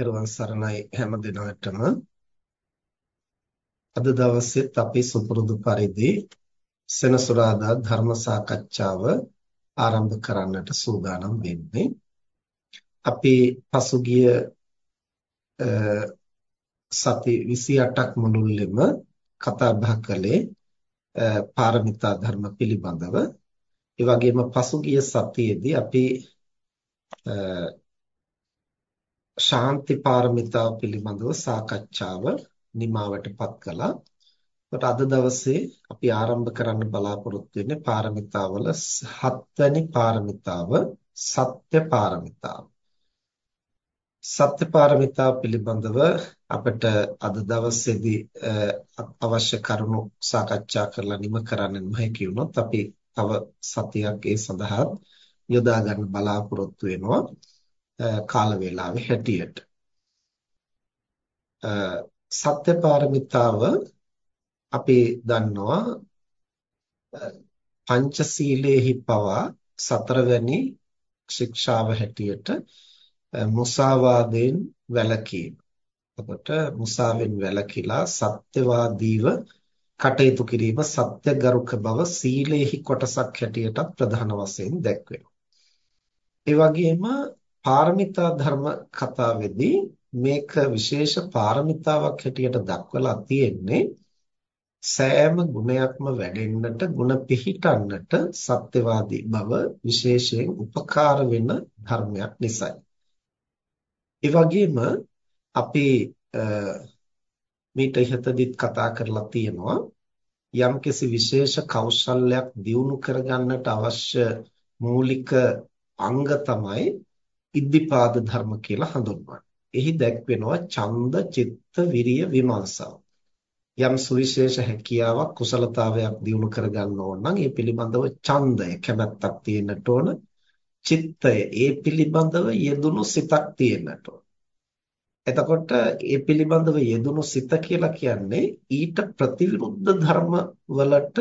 පෙරවන් සරණයි. හැම දිනකටම අද දවසෙත් අපි සුපුරුදු පරිදි සෙනසුරාදා ධර්ම සාකච්ඡාව ආරම්භ කරන්නට සූදානම් වෙන්නේ. අපි පසුගිය සති 28ක් මුළුල්ලෙම කතා බහ කළේ පාරමිතා ධර්ම පිළිබඳව. ඒ වගේම පසුගිය සතියේදී අපි ශාන්ති පාරමිතාව පිළිබඳව සාකච්ඡාව නිමාවටපත් කළා. ඒකට අද දවසේ අපි ආරම්භ කරන්න බලාපොරොත්තු වෙන්නේ පාරමිතාවල හත්වැනි පාරමිතාව සත්‍ය පාරමිතාව. සත්‍ය පාරමිතාව පිළිබඳව අපිට අද දවසේදී අවශ්‍ය කරුණු සාකච්ඡා කරලා නිම කරන්න නොහැකි වුණොත් අපි තව සතියක් ඒ සඳහා යොදා ගන්න බලාපොරොත්තු වෙනවා. කාල වේලාවේ හැටියට සත්‍ය පාරමිතාව අපි දන්නවා පංචශීලයේහි පවා සතරවැනි ශික්ෂාව හැටියට මුසාවාදයෙන් වැළකීම. එතකොට මුසාවෙන් වැළකීලා සත්‍යවාදීව කටයුතු කිරීම සත්‍යගරුක බව සීලේහි කොටසක් හැටියට ප්‍රධාන වශයෙන් දැක්වෙනවා. ඒ වගේම පාරමිතා ධර්ම කතාවේදී මේක විශේෂ පාරමිතාවක් හැටියට දක්වලා තියෙන්නේ සෑම ගුණයක්ම වැඩෙන්නට ಗುಣ පිහිටන්නට සත්‍යවාදී බව විශේෂයෙන් උපකාර වෙන ධර්මයක් නිසායි. ඒ වගේම අපි මීට ඉහතදීත් කතා කරලා තියෙනවා යම්කිසි විශේෂ කෞශල්‍යයක් දියුණු කරගන්නට අවශ්‍ය මූලික අංග තමයි ඉද්ධිපාද ධර්ම කියලා හඳුන්වන්නේ. එහි දැක්වෙනවා ඡන්ද, චිත්ත, විරිය, විමර්ශන. යම් සුවිශේෂ හැකියාවක් කුසලතාවයක් දියුණු කරගන්න ඕන නම් ඒ පිළිබඳව ඡන්දය කැමැත්තක් තියෙන්නට ඕන. චිත්තය ඒ පිළිබඳව යෙදුණු සිතක් තියෙන්නට ඕන. එතකොට ඒ පිළිබඳව යෙදුණු සිත කියලා කියන්නේ ඊට ප්‍රතිවිරුද්ධ ධර්ම වලට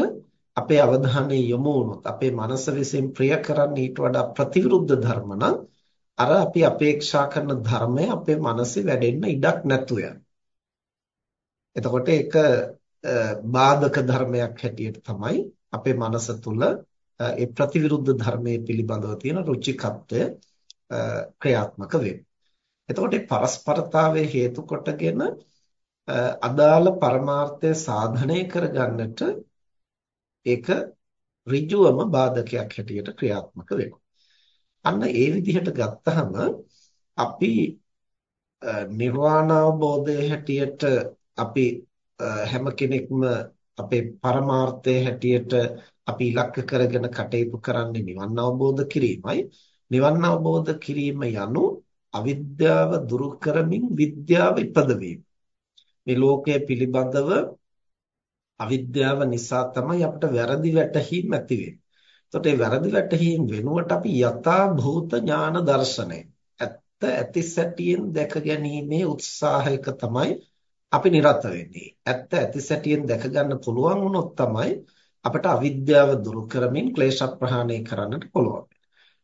අපේ අවධානය යොමු වුණොත් අපේ මනස විසින් ප්‍රිය කරන්නේ ඊට වඩා ප්‍රතිවිරුද්ධ ධර්ම නම් අර අපි අපේක්ෂා කරන ධර්මය අපේ මනසේ වැඩෙන්න ඉඩක් නැතුව එතකොට ඒක බාධක ධර්මයක් හැටියට තමයි අපේ මනස තුල ඒ ප්‍රතිවිරුද්ධ ධර්මයේ පිළිබඳව තියෙන රුචිකත්වය ක්‍රියාත්මක වෙන්නේ. එතකොට මේ පරස්පරතාවයේ හේතු කොටගෙන අදාළ පරමාර්ථය සාධනය කරගන්නට ඒක ඍජුවම බාධකයක් හැටියට ක්‍රියාත්මක වෙනවා. අන්න ඒ විදිහට ගත්තහම අපි නිර්වාණ අවබෝධයේ හැටියට අපි හැම කෙනෙක්ම අපේ පරමාර්ථයේ හැටියට අපි ඉලක්ක කරගෙන කටයුතු කරන්නේ නිවන් අවබෝධ කිරීමයි. නිවන් අවබෝධ කිරීම යනු අවිද්‍යාව දුරු කරමින් විද්‍යාව ඉපදවීම මේ ලෝකයේ පිළිබඳව අවිද්‍යාව නිසා තමයි අපිට වැරදි වැටහීම් ඇති වෙන්නේ. එතකොට මේ වැරදි වැටහීම් වෙනුවට අපි යථා භූත ඥාන දර්ශනය ඇත්ත ඇති සැටියෙන් දැක ගැනීමේ උත්සාහයක තමයි අපි නිරත වෙන්නේ. ඇත්ත ඇති සැටියෙන් දැක ගන්න පුළුවන් වුණොත් තමයි අපට අවිද්‍යාව දුරු කරමින් ක්ලේශ ප්‍රහාණය කරන්නට පුළුවන්.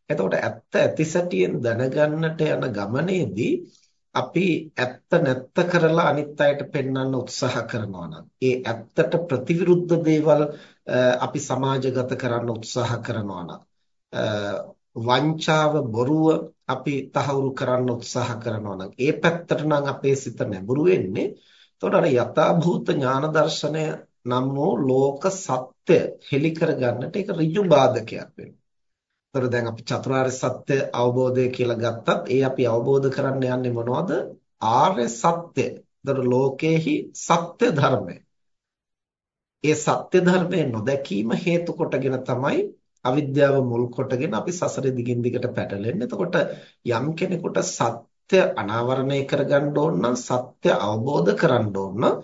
එතකොට ඇත්ත ඇති සැටියෙන් දැනගන්නට යන ගමනේදී අපි ඇත්ත නැත්ත කරලා අනිත් අයට පෙන්වන්න උත්සාහ කරනවා නම් ඒ ඇත්තට ප්‍රතිවිරුද්ධ දේවල් අපි සමාජගත කරන්න උත්සාහ කරනවා නම් වංචාව බොරුව අපි තහවුරු කරන්න උත්සාහ කරනවා නම් ඒ පැත්තට නම් අපේ සිත නැඹුරු වෙන්නේ එතකොට අර යථාභූත ඥාන දර්ශනය නම් වූ ලෝක සත්‍ය හෙලි කරගන්නට ඒක ඍජු බාධකයක් වෙනවා. එතකොට දැන් අපි චතුරාර්ය සත්‍ය අවබෝධය කියලා ගත්තත් ඒ අපි අවබෝධ කරන්න යන්නේ මොනවද? ආර්ය සත්‍ය. එතකොට ලෝකේහි සත්‍ය ධර්මය. ඒ සත්‍ය ධර්මයේ නොදැකීම හේතු කොටගෙන තමයි අවිද්‍යාව මුල් කොටගෙන අපි සසර දිගින් දිගට පැටලෙන්නේ. එතකොට යම් කෙනෙකුට සත්‍ය අනාවරණය කරගන්න ඕන නම් සත්‍ය අවබෝධ කරගන්න ඕන නම්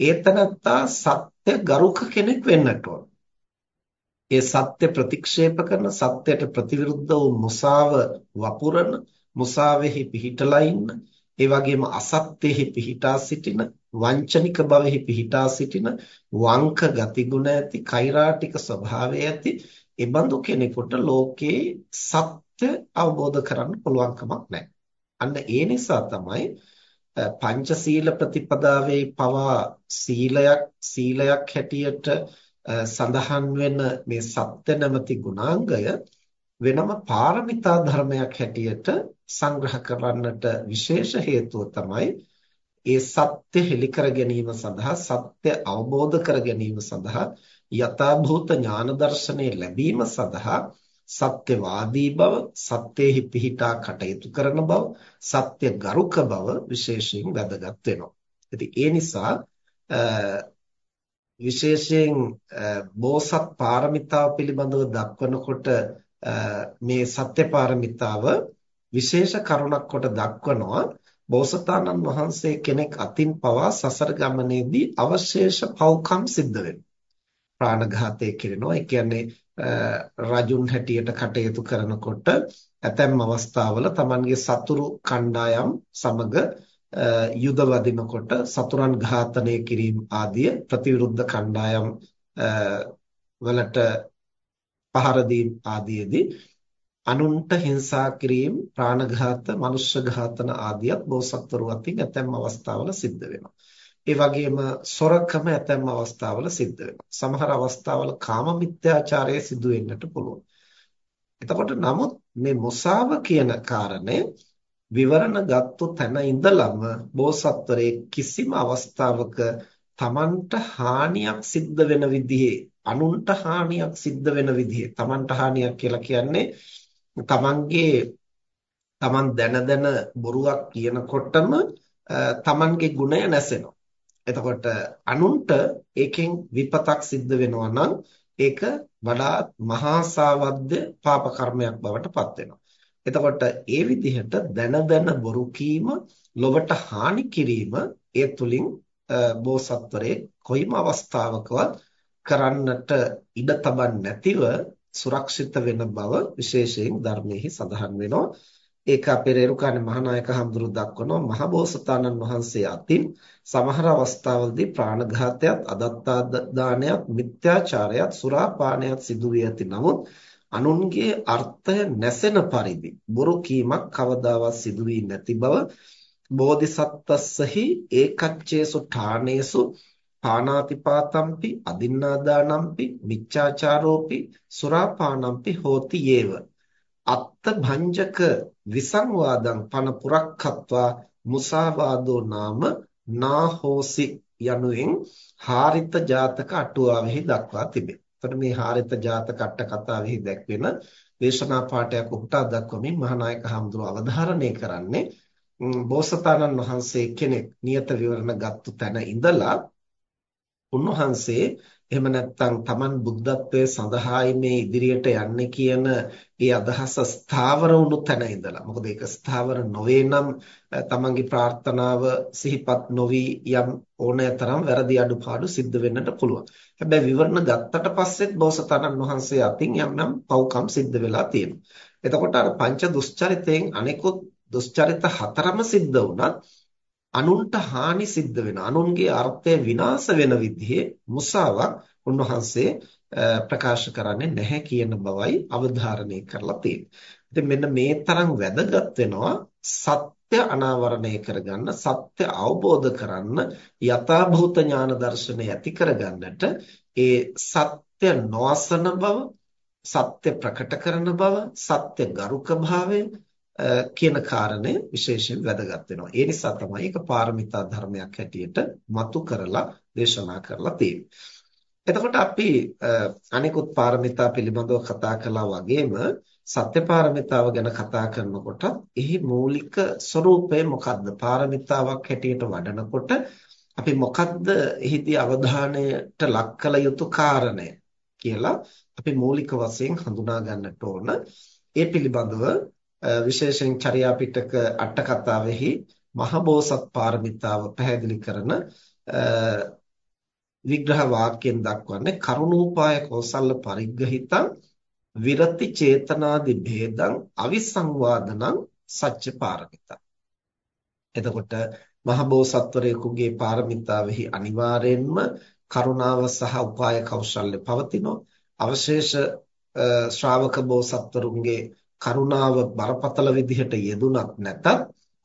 ඒතනත්තා සත්‍ය ගරුක කෙනෙක් වෙන්නට ඕන. ඒ සත්‍ය ප්‍රතික්ෂේප කරන සත්‍යයට ප්‍රතිවිරුද්ධ වූ මුසාව වපුරන මුසාවෙහි පිහිටලා ඉන්න ඒ වගේම අසත්‍යෙහි පිහිටා සිටින වංචනික භවෙහි පිහිටා සිටින වංක ගතිගුණ ඇති කෛරාටික ස්වභාවය ඇති එබඳු කෙනෙකුට ලෝකේ සත්‍ය අවබෝධ කරන්න පුළුවන් කමක් නැහැ. අන්න ඒ නිසා තමයි පංචශීල ප්‍රතිපදාවේ පවා සීලයක් සීලයක් හැටියට සඳහන් වෙන මේ සත්‍ය නැමැති ගුණාංගය වෙනම පාරමිතා ධර්මයක් හැටියට සංග්‍රහ කරන්නට විශේෂ හේතුව තමයි ඒ සත්‍ය හෙළි කර ගැනීම සඳහා සත්‍ය අවබෝධ කර ගැනීම සඳහා යථාභූත ඥාන දර්ශනය ලැබීම සඳහා සත්‍යවාදී බව සත්‍යෙහි පිහිටා කටයුතු කරන බව සත්‍ය ගරුක බව විශේෂයෙන් වැදගත් වෙනවා. ඉතින් ඒ නිසා විශේෂයෙන් බෝසත් පාරමිතාව පිළිබඳව දක්වනකොට මේ සත්‍ය පාරමිතාව විශේෂ කරුණක් කොට දක්වනවා බෝසතාණන් වහන්සේ කෙනෙක් අතින් පවා සසර ගමනේදී අවශේෂ පව්කම් සිද්ධ වෙනවා. ප්‍රාණඝාතය කරනවා. ඒ කියන්නේ රජුන් හැටියට කටයුතු කරනකොට ඇතැම් අවස්ථාවල Tamanගේ සතුරු කණ්ඩායම් සමග යුද වදිනකොට සතුරන් ඝාතනය කිරීම ආදිය ප්‍රතිවිරුද්ධ කණ්ඩායම් වලට පහර දීම ආදියේදී අනුන්ට හිංසා කිරීම ප්‍රාණඝාත මනුෂ්‍ය ඝාතන ආදියත් බෝසත්වරු අතින් ඇතැම් අවස්ථාවල සිද්ධ වෙනවා. ඒ වගේම සොරකම ඇතැම් අවස්ථාවල සිද්ධ වෙනවා. සමහර අවස්ථාවල කාම මිත්‍යාචාරය සිදු වෙන්නට පුළුවන්. එතකොට නමුත් මේ මොසාව කියන කාරණය විවරණ ගත්තු තැන ඉඳලම බෝසත්වරේ කිසිම අවස්ථාවක තමන්ට හානියක් සිද්ධ වෙන විදිහේ අනුන්ට හානියක් සිද්ධ වෙන විදිහේ තමන්ට හානියක් කියලා කියන්නේ තමන්ගේ තමන් දැන දැන බොරුවක් කියනකොටම තමන්ගේ ගුණය නැසෙනවා. එතකොට අනුන්ට ඒකෙන් විපතක් සිද්ධ වෙනවා නම් ඒක වඩාත් මහා සාවද්‍ය පාප කර්මයක් බවට පත් වෙනවා. එතකොට ඒ විදිහට දැන දැන බොරු කීම, ලොවට හානි කිරීම ඒ තුලින් බෝසත්වරේ කොයිම අවස්ථාවකවත් කරන්නට ඉඩ තබන්නේ නැතිව සුරක්ෂිත වෙන බව විශේෂයෙන් ධර්මයේ සඳහන් වෙනවා. ඒක අපේ රේරුකාණේ මහානායක හඳුරු දක්වනවා මහබෝසතාණන් වහන්සේ අතින් සමහර අවස්ථාවලදී ප්‍රාණඝාතයත් අදත්තා දානයත් මිත්‍යාචාරයත් සුරාපානයත් සිදු වී ඇති නමුත් අනුන්ගේ අර්ථය නැසෙන පරිදි බොරු කීමක් කවදාවත් සිදු වී නැති බව බෝධිසත්වස්සහි ඒකච්චේසු ඨානේසු පානාතිපාතම්පි අදින්නාදානම්පි මිච්ඡාචාරෝපි සුරාපානම්පි හෝති යේව අත්ත භංජක විසංවාදං පන පුරක්ඛත්වා මුසාවාදෝ නාම නාහෝසි යනුවෙන් හාරිත ජාතක අටුවාවෙහි දක්වා තිබේ. එතකොට මේ හාරිත ජාතක අට කතාවෙහි දැක්වෙන දේශනා පාඩයක් උපුටා දක්වමින් මහානායක හඳුර අවධාරණය කරන්නේ බෝසතාණන් වහන්සේ කෙනෙක් නියත විවරණ ගත්තු තැන ඉඳලා උන්වහන්සේ එහෙම නැත්නම් Taman බුද්ධත්වයේ සඳහායි මේ ඉදිරියට යන්නේ කියන ඒ අදහස ස්ථාවර වුණු තැන ඉඳලා මොකද ඒක ස්ථාවර නොවේ නම් Tamanගේ ප්‍රාර්ථනාව සිහිපත් නොවි යම් ඕනෑතරම් වැරදි අඩුපාඩු සිද්ධ වෙන්නට පුළුවන්. හැබැයි විවරණ ගත්තට පස්සෙත් බෝසතාණන් වහන්සේ අතින් යම් නම් පව්කම් සිද්ධ වෙලා තියෙනවා. එතකොට අර පංච දුස්චරිතයෙන් අනෙකුත් දුස්චරිත හතරම සිද්ධ වුණත් අනුන්ට හානි සිද්ධ වෙන අනුන්ගේ අර්ථය විනාශ වෙන විදිහේ මුසාවක් උන්වහන්සේ ප්‍රකාශ කරන්නේ නැහැ කියන බවයි අවධාරණය කරලා තියෙන්නේ. ඉතින් මෙන්න මේ තරම් වැදගත් වෙනවා සත්‍ය අනාවරණය කරගන්න සත්‍ය අවබෝධ කරන්න යථාභූත ඥාන දර්ශනය ඇති කරගන්නට ඒ සත්‍ය නොඅසන බව සත්‍ය ප්‍රකට කරන බව සත්‍ය ගරුක භාවය කියන කාරණය විශේෂයෙන් වැදගත් වෙනවා. ඒ නිසා තමයි ඒක පාරමිතා ධර්මයක් හැටියට මතු කරලා දේශනා කරලා තියෙන්නේ. එතකොට අපි අනිකුත් පාරමිතා පිළිබඳව කතා කළා වගේම සත්‍ය පාරමිතාව ගැන කතා කරනකොට එහි මූලික ස්වરૂපය මොකද්ද? පාරමිතාවක් හැටියට වඩනකොට අපි මොකද්ද එහිදී අවධානයට ලක් කළ යුතු කාරණය කියලා අපි මූලික වශයෙන් හඳුනා ගන්නට ඕන. ඒ පිළිබඳව විශේෂයෙන් චර්යා පිටක අට කතාවෙහි මහබෝසත් පාරමිතාව පැහැදිලි කරන විග්‍රහ වාක්‍යයෙන් දක්වන්නේ කරුණෝපාය කෞසල්‍ය පරිග්‍රහිතං විරති චේතනාදි භේදං අවිසංවාදනං සත්‍ය පාරමිතා. එතකොට මහබෝසත්වරයෙකුගේ පාරමිතාවෙහි අනිවාර්යෙන්ම කරුණාව සහ උපාය කෞශල්‍ය පවතිනවා. අවශේෂ ශ්‍රාවක බෝසත්වරුන්ගේ කරුණාව බරපතල විදිහට යෙදුනත් නැතත්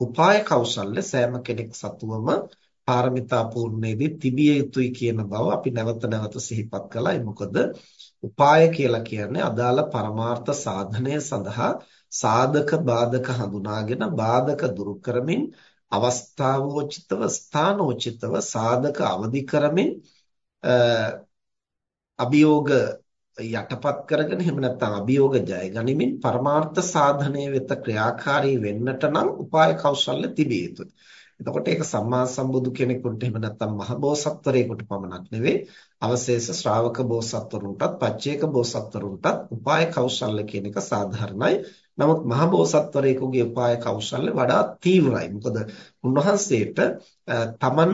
උපාය කෞශල්‍ය සෑම කෙනෙක් සතුවම පාරමිතා පූර්ණයේදී තිබිය යුතුයි කියන බව අපි නැවත නැවත සිහිපත් කළා. මොකද උපාය කියලා කියන්නේ අදාළ පරමාර්ථ සාධනය සඳහා සාධක බාධක හඳුනාගෙන බාධක දුරු කරමින් අවස්ථාවෝචිතව ස්ථානෝචිතව සාධක අවදි කරමින් අභියෝග යටපත් කරගෙන එහෙම නැත්නම් අභියෝග ජය ගනිමින් පරමාර්ථ සාධනය වෙත ක්‍රියාකාරී වෙන්නට නම් උපාය කෞශල්‍ය තිබිය යුතුයි. එතකොට ඒක සම්මා සම්බුදු කෙනෙකුට එහෙම නැත්නම් මහබෝසත්වරයෙකුට පමණක් නෙවෙයි අවශේෂ ශ්‍රාවක බෝසත්වරුන්ටත් පච්චේක බෝසත්වරුන්ටත් උපාය කෞශල්‍ය කියන එක සාධාරණයි. නමුත් මහබෝසත්වරයෙකුගේ උපාය කෞශල්‍ය වඩා තීව්‍රයි. මොකද උන්වහන්සේට තමන්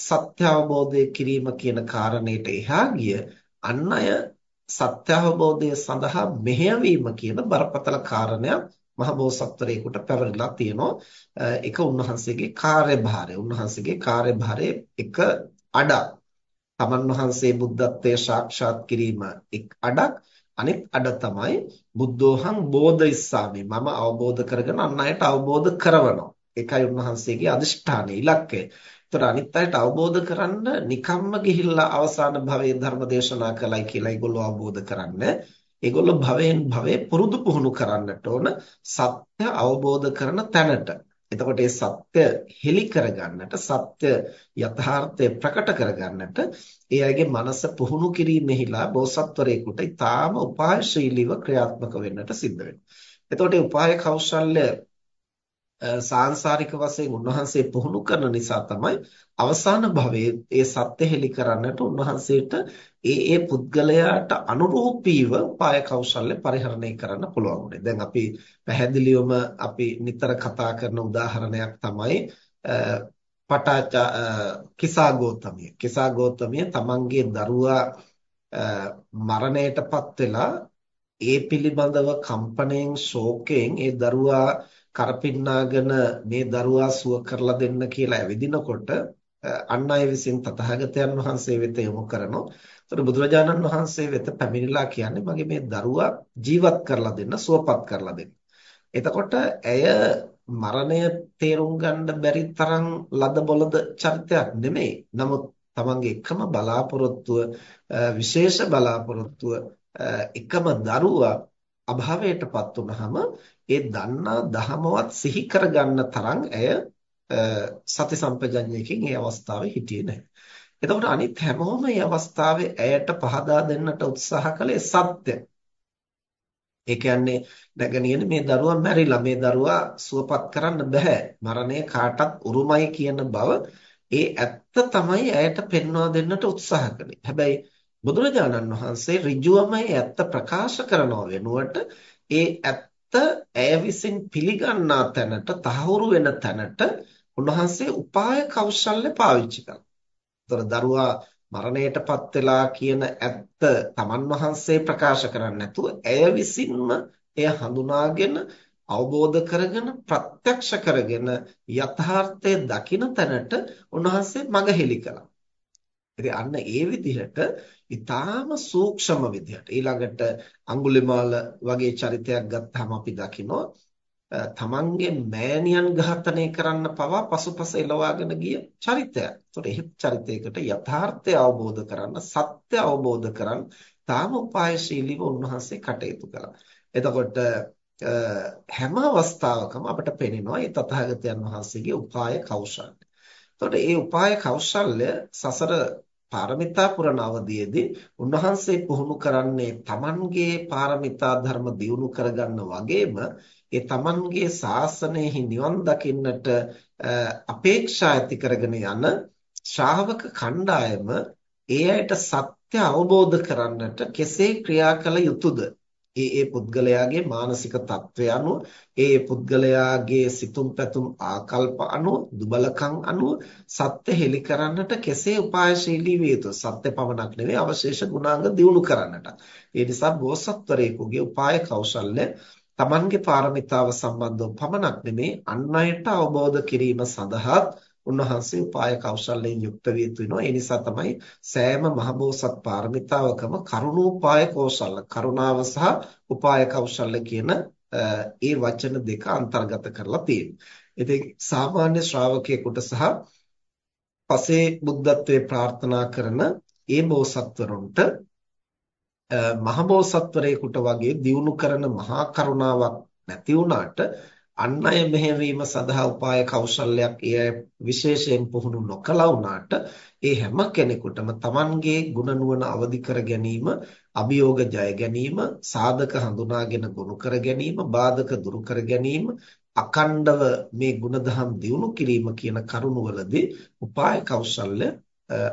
සත්‍ය අවබෝධය කිරීම කියන කාරණයට එහා ගිය අන් අය සත්‍ය අවබෝධය සඳහා මෙහෙයවීම කියන බරපතල කාරණයක් මහබෝසත්වරයෙකුට පැවරිලා තියෙනවා. ඒක උන්වහන්සේගේ කාර්යභාරය. උන්වහන්සේගේ කාර්යභාරයේ එක අඩක්. තමන් වහන්සේ බුද්ධත්වයේ සාක්ෂාත් කිරීම එක් අඩක්. අනිත් අඩ තමයි බුද්ධෝහං බෝධිස්සාමි. මම අවබෝධ කරගෙන අන් අයට අවබෝධ කරවනවා. ඒකයි උන්වහන්සේගේ අදිෂ්ඨානය ඉලක්කය. ඒතර අනිත් අයට අවබෝධ කරන්න නිකම්ම ගිහිල්ලා අවසාන භවයේ ධර්ම දේශනා කළයි කියලා ඒගොල්ලෝ අවබෝධ කරන්නේ. ඒගොල්ලෝ භවයෙන් භවයේ පුරුදු පුහුණු කරන්නට ඕන සත්‍ය අවබෝධ කරන තැනට. එතකොට මේ සත්‍ය හෙලි කරගන්නට සත්‍ය යථාර්ථය ප්‍රකට කරගන්නට ඒ අයගේ මනස පුහුණු කිරීමෙහිලා බෝසත්වරයෙකුට ඊටාම උපායශීලීව ක්‍රියාත්මක වෙන්නට සිද්ධ වෙනවා. එතකොට මේ උපාය කෞශල්‍ය සාංශාරික වශයෙන් උන්වහන්සේ පුහුණු කරන නිසා තමයි අවසාන භවයේ ඒ සත්‍ය හෙලි කරන්නට උන්වහන්සේට ඒ ඒ පුද්ගලයාට අනුරූපීව පාය කෞශල්‍ය පරිහරණය කරන්න පුළුවන් උනේ. දැන් අපි පැහැදිලිවම අපි නිතර කතා කරන උදාහරණයක් තමයි පටාච කිසා ගෝතමිය. කිසා ගෝතමිය තමන්ගේ දරුවා මරණයටපත් වෙලා ඒ පිළිබඳව කම්පණයෙන් ශෝකයෙන් ඒ දරුවා කරපින්නාගෙන මේ දරුවා සුව කරලා දෙන්න කියලා ඇවිදිනකොට අන් අය විසින් තථාගතයන් වහන්සේ වෙත යොමු කරනවා. ඒතර බුදුරජාණන් වහන්සේ වෙත පැමිණිලා කියන්නේ මගේ මේ දරුවා ජීවත් කරලා දෙන්න, සුවපත් කරලා දෙන්න. එතකොට ඇය මරණය තේරුම් ගන්න බැරි තරම් ලද බොළඳ චරිතයක් නෙමෙයි. නමුත් තමන්ගේ එකම බලාපොරොත්තුව විශේෂ බලාපොරොත්තුව එකම දරුවා අභාවයටපත් වුනහම ඒ දන්නා දහමවත් සිහි කරගන්න තරම් ඇය සති සම්පජඤ්ඤයකින් ඒ අවස්ථාවේ හිටියේ නැහැ. එතකොට අනිත් හැමෝම මේ අවස්ථාවේ ඇයට පහදා දෙන්නට උත්සාහ කළේ සත්‍ය. ඒ කියන්නේ නැගණියනේ මේ දරුවා මැරිලා මේ දරුවා සුවපත් කරන්න බෑ. මරණය කාටත් උරුමයි කියන බව ඒ ඇත්ත තමයි ඇයට පෙන්වා දෙන්නට උත්සාහ කළේ. හැබැයි බුදුරජාණන් වහන්සේ ඍජුවම ඇත්ත ප්‍රකාශ කරනව වෙනුවට ඒ ඇත්ත ඇය විසින් පිළිගන්නා තැනට තහවුරු වෙන තැනට උන්වහන්සේ උපාය කෞශල්‍ය පාවිච්චි කළා. ඒතර දරුවා මරණයටපත් වෙලා කියන ඇත්ත තමන් වහන්සේ ප්‍රකාශ කරන්නේ නැතුව ඇය විසින්ම එය හඳුනාගෙන අවබෝධ කරගෙන ප්‍රත්‍යක්ෂ කරගෙන යථාර්ථය දකින තැනට උන්වහන්සේ මඟ කළා. ඉතින් අන්න ඒ විදිහට ඊටාම සූක්ෂම විදිහට ඊළඟට අඟුලිමාල වගේ චරිතයක් ගත්තාම අපි දකිනවා තමන්ගේ මෑණියන් ඝාතනය කරන්න පවා පසුපස එලවාගෙන ගිය චරිතයක්. ඒතකොට එහෙත් චරිතයකට යථාර්ථය අවබෝධ කරන්න, සත්‍ය අවබෝධ කරන්න තාම උපායශීලීව උන්වහන්සේ කටයුතු කළා. එතකොට හැම අවස්ථාවකම අපට පෙනෙනවා මේ තථාගතයන් වහන්සේගේ උපාය කෞශල්‍ය. එතකොට මේ උපාය කෞශල්‍ය සසර පාරමිතා පුරන අවධියේදී උන්වහන්සේ පුහුණු කරන්නේ තමන්ගේ පාරමිතා ධර්ම දියුණු කරගන්න වගේම ඒ තමන්ගේ ශාසනයෙහි නිවන් දකින්නට අපේක්ෂා ඇති කරගෙන යන ශ්‍රාවක කණ්ඩායම ඒ අයට සත්‍ය අවබෝධ කරන්නට කෙසේ ක්‍රියා කළ යුතුද? ඒ ඒ පුද්ගලයාගේ මානසික තත්ත්වය අනුව ඒ පුද්ගලයාගේ සිතුම් පැතුම් ආකල්ප අනුව දුබලකම් අනුව සත්‍ය හෙලි කරන්නට කෙසේ උපායශීලී වේ යුතුද? සත්‍ය පමණක් නෙවෙයි අවශේෂ ගුණාංග දියුණු කරන්නට. ඒ නිසා බෝසත්වරයෙකුගේ උපාය කෞශල්‍ය තමන්ගේ පාරමිතාව සම්බන්ධව පමණක් නෙමේ අන් අයට අවබෝධ කිරීම සඳහා උන්වහන්සේ උපාය කෞශල්‍යයෙන් යුක්ත විය යුතු වෙනවා. ඒ නිසා තමයි සෑම මහබෝසත් පාරමිතාවකම කරුණෝපාය කෞශල්‍ය, කරුණාව සහ උපාය කෞශල්‍ය කියන ඒ වචන දෙක අන්තර්ගත කරලා තියෙනවා. ඉතින් සාමාන්‍ය ශ්‍රාවකයෙකුට සහ පසේ බුද්ධත්වයේ ප්‍රාර්ථනා කරන ඒ බෝසත්වරුන්ට මහබෝසත්වරයෙකුට වගේ දියුණු කරන මහා කරුණාවක් නැති වුණාට අන් අය මෙහෙවීම සඳහා උපාය කෞශල්‍යයක් ඒ විශේෂයෙන් පුහුණු නොකළා වුණාට ඒ හැම කෙනෙකුටම Tamanගේ ගුණ නුවණ අවදි කර ගැනීම අභියෝග ජය ගැනීම සාධක හඳුනාගෙන ගොනු කර ගැනීම බාධක දුරු කර ගැනීම අකණ්ඩව මේ ගුණධම් දියුණු කිරීම කියන කරුණවලදී උපාය කෞශල්‍ය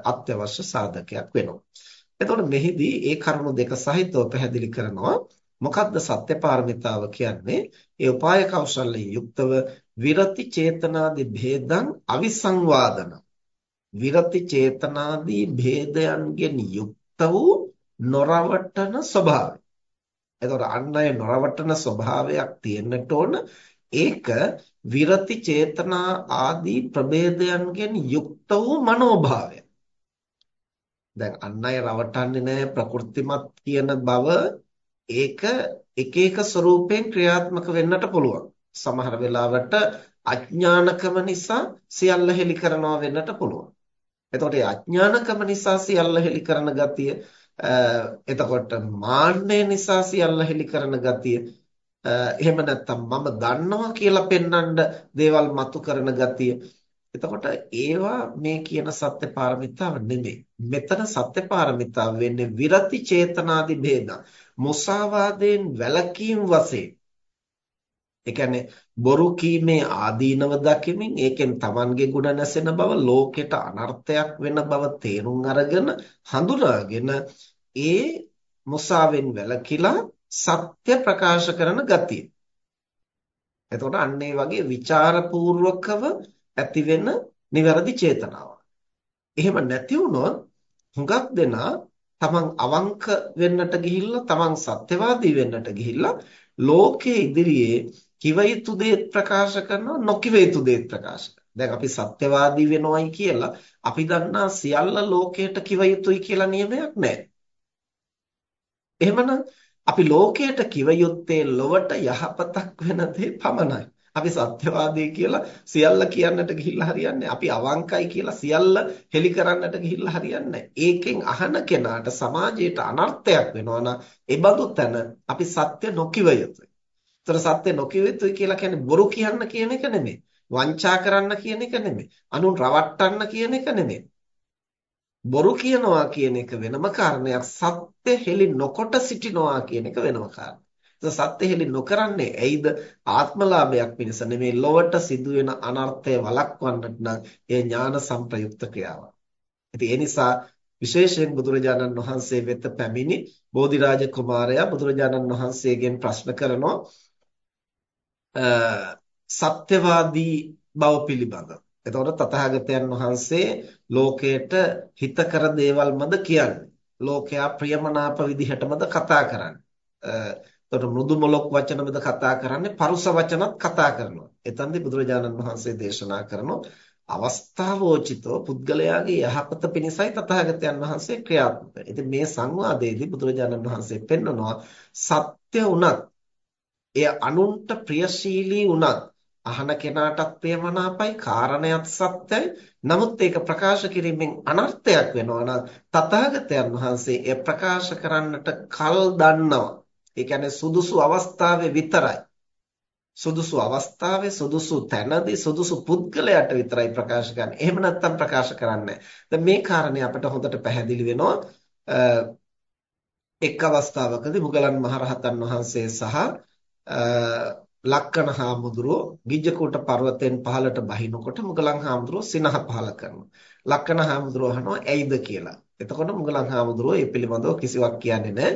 අත්‍යවශ්‍ය සාධකයක් වෙනවා. එතකොට මෙහිදී ඒ කරුණු දෙක සහිතව පැහැදිලි කරනවා මොකද්ද සත්‍ය පාරමිතාව කියන්නේ? ඒ උපාය කෞශල්‍යයෙන් යුක්තව විරති චේතනාදි භේදං අවිසංවාදන. විරති චේතනාදී භේදයන්ගෙන් යුක්ත වූ නොරවටන ස්වභාවය. එතකොට අන් අය නොරවටන ස්වභාවයක් තියෙන්නට ඕන. ඒක විරති චේතනා ආදී ප්‍රභේදයන්ගෙන් යුක්ත වූ මනෝභාවය. දැන් අන් අය රවටන්නේ නැහැ ප්‍රකෘතිමත් කියන බව ඒක එක එක ස්වરૂපයෙන් ක්‍රියාත්මක වෙන්නට පුළුවන්. සමහර වෙලාවට අඥානකම නිසා සියල්ල හෙලි කරනවා වෙන්නට පුළුවන්. එතකොට ඒ අඥානකම නිසා සියල්ල හෙලි කරන ගතිය එතකොට මාන්නය නිසා සියල්ල හෙලි කරන ගතිය එහෙම නැත්නම් මම දන්නවා කියලා පෙන්වන්න දේවල් මතු කරන ගතිය එතකොට ඒවා මේ කියන සත්‍ය පාරමිතාව නෙමෙයි. මෙතන සත්‍ය පාරමිතාව වෙන්නේ විරති චේතනාදි ભેද. මුසාවාදයෙන් වැළකීම් වශයෙන්. ඒ කියන්නේ බොරු කීමේ ආදීනව දකිමින් ඒකෙන් Tamanගේ ගුණ නැසෙන බව ලෝකෙට අනර්ථයක් වෙන බව තේරුම් අරගෙන හඳුනාගෙන ඒ මුසාවෙන් වැළකීලා සත්‍ය ප්‍රකාශ කරන ගතිය. එතකොට අන්න ඒ වගේ ਵਿਚාරපූර්වකව ඇති වෙන නිවැරදි චේතනාවක්. එහෙම නැති වුණොත් හුඟක් දෙනා තමන් අවංක වෙන්නට ගිහිල්ලා තමන් සත්‍යවාදී වෙන්නට ගිහිල්ලා ලෝකයේ ඉදිරියේ කිව යුතු දේ ප්‍රකාශ කරනවා නොකිව යුතු දේ ප්‍රකාශ දැන් අපි සත්‍යවාදී වෙනවයි කියලා අපි දන්නා සියල්ල ලෝකයට කිව යුතුයි කියලා නියමයක් නැහැ. එහෙමනම් අපි ලෝකයට කිව යුත්තේ ලොවට යහපතක් වෙන දේ පමණයි. අපි සත්‍යවාදී කියලා සියල්ල කියන්නට ගිහිල්ලා හරියන්නේ අපි අවංකයි කියලා සියල්ල හෙලි කරන්නට ගිහිල්ලා හරියන්නේ ඒකෙන් අහන කෙනාට සමාජයට අනර්ථයක් වෙනවා නම් ඒ බඳු තැන අපි සත්‍ය නොකිව යුතුයි. ඒතර සත්‍ය නොකිව යුතුයි කියලා කියන්නේ බොරු කියන්න කියන එක නෙමෙයි. වංචා කරන්න කියන එක නෙමෙයි. අනුන් රවට්ටන්න කියන එක නෙමෙයි. බොරු කියනවා කියන එක වෙනම කාරණයක්. සත්‍ය හෙලි නොකොට සිටිනවා කියන එක වෙනම කාරණයක්. සත්‍ය හෙලි නොකරන්නේ ඇයිද ආත්මලාභයක් පිණිස නෙමේ ලොවට සිදුවෙන අනර්ථය වළක්වන්නට නම් ඒ ඥාන සංප්‍රයුක්ත ක්‍රියාවක්. ඉතින් ඒ නිසා විශේෂයෙන් බුදුරජාණන් වහන්සේ වෙත පැමිණි බෝධිරාජ කුමාරයා බුදුරජාණන් වහන්සේගෙන් ප්‍රශ්න කරනවා සත්‍යවාදී බව පිළිබඳව. එතකොට තථාගතයන් වහන්සේ ලෝකයට හිතකර දේවල්මද කියන්නේ. ලෝකයා ප්‍රියමනාප විදිහටමද කතා කරන්නේ. එතකොට මෘදු මොලොක් වචනමද කතා කරන්නේ පරුස වචනත් කතා කරනවා. එතෙන්දී බුදුරජාණන් වහන්සේ දේශනා කරනවා අවස්ථාවෝචිතව පුද්ගලයාගේ යහපත පිණිසයි තථාගතයන් වහන්සේ ක්‍රියාත්මක. ඉතින් මේ සංවාදයේදී බුදුරජාණන් වහන්සේ පෙන්වනවා සත්‍ය උනත් එය අනුන්ට ප්‍රියශීලී උනත් අහන කෙනාටත් ප්‍රියමනාපයි කාරණයක් සත්‍යයි නමුත් ඒක ප්‍රකාශ කිරීමෙන් අනර්ථයක් වෙනවා නම් තථාගතයන් වහන්සේ එය ප්‍රකාශ කරන්නට කල් දන්නවා ඒ කියන්නේ සුදුසු අවස්ථාවේ විතරයි. සුදුසු අවස්ථාවේ සුදුසු තැනදී සුදුසු පුද්ගලයාට විතරයි ප්‍රකාශ කරන්නේ. එහෙම නැත්නම් ප්‍රකාශ කරන්නේ නැහැ. මේ කාරණේ අපිට හොඳට පැහැදිලි වෙනවා. එක් අවස්ථාවකදී මුගලන් මහරහතන් වහන්සේ සහ ලක්කන හාමුදුරුවෝ ගිජ්ජකූට පර්වතයෙන් පහළට බහිනකොට මුගලන් හාමුදුරුවෝ සිනහ පහළ කරනවා. ලක්කන හාමුදුරුවෝ අහනවා ඇයිද කියලා. එතකොට මුගලන් හාමුදුරුවෝ මේ පිළිබඳව කිසිවක් කියන්නේ නැහැ.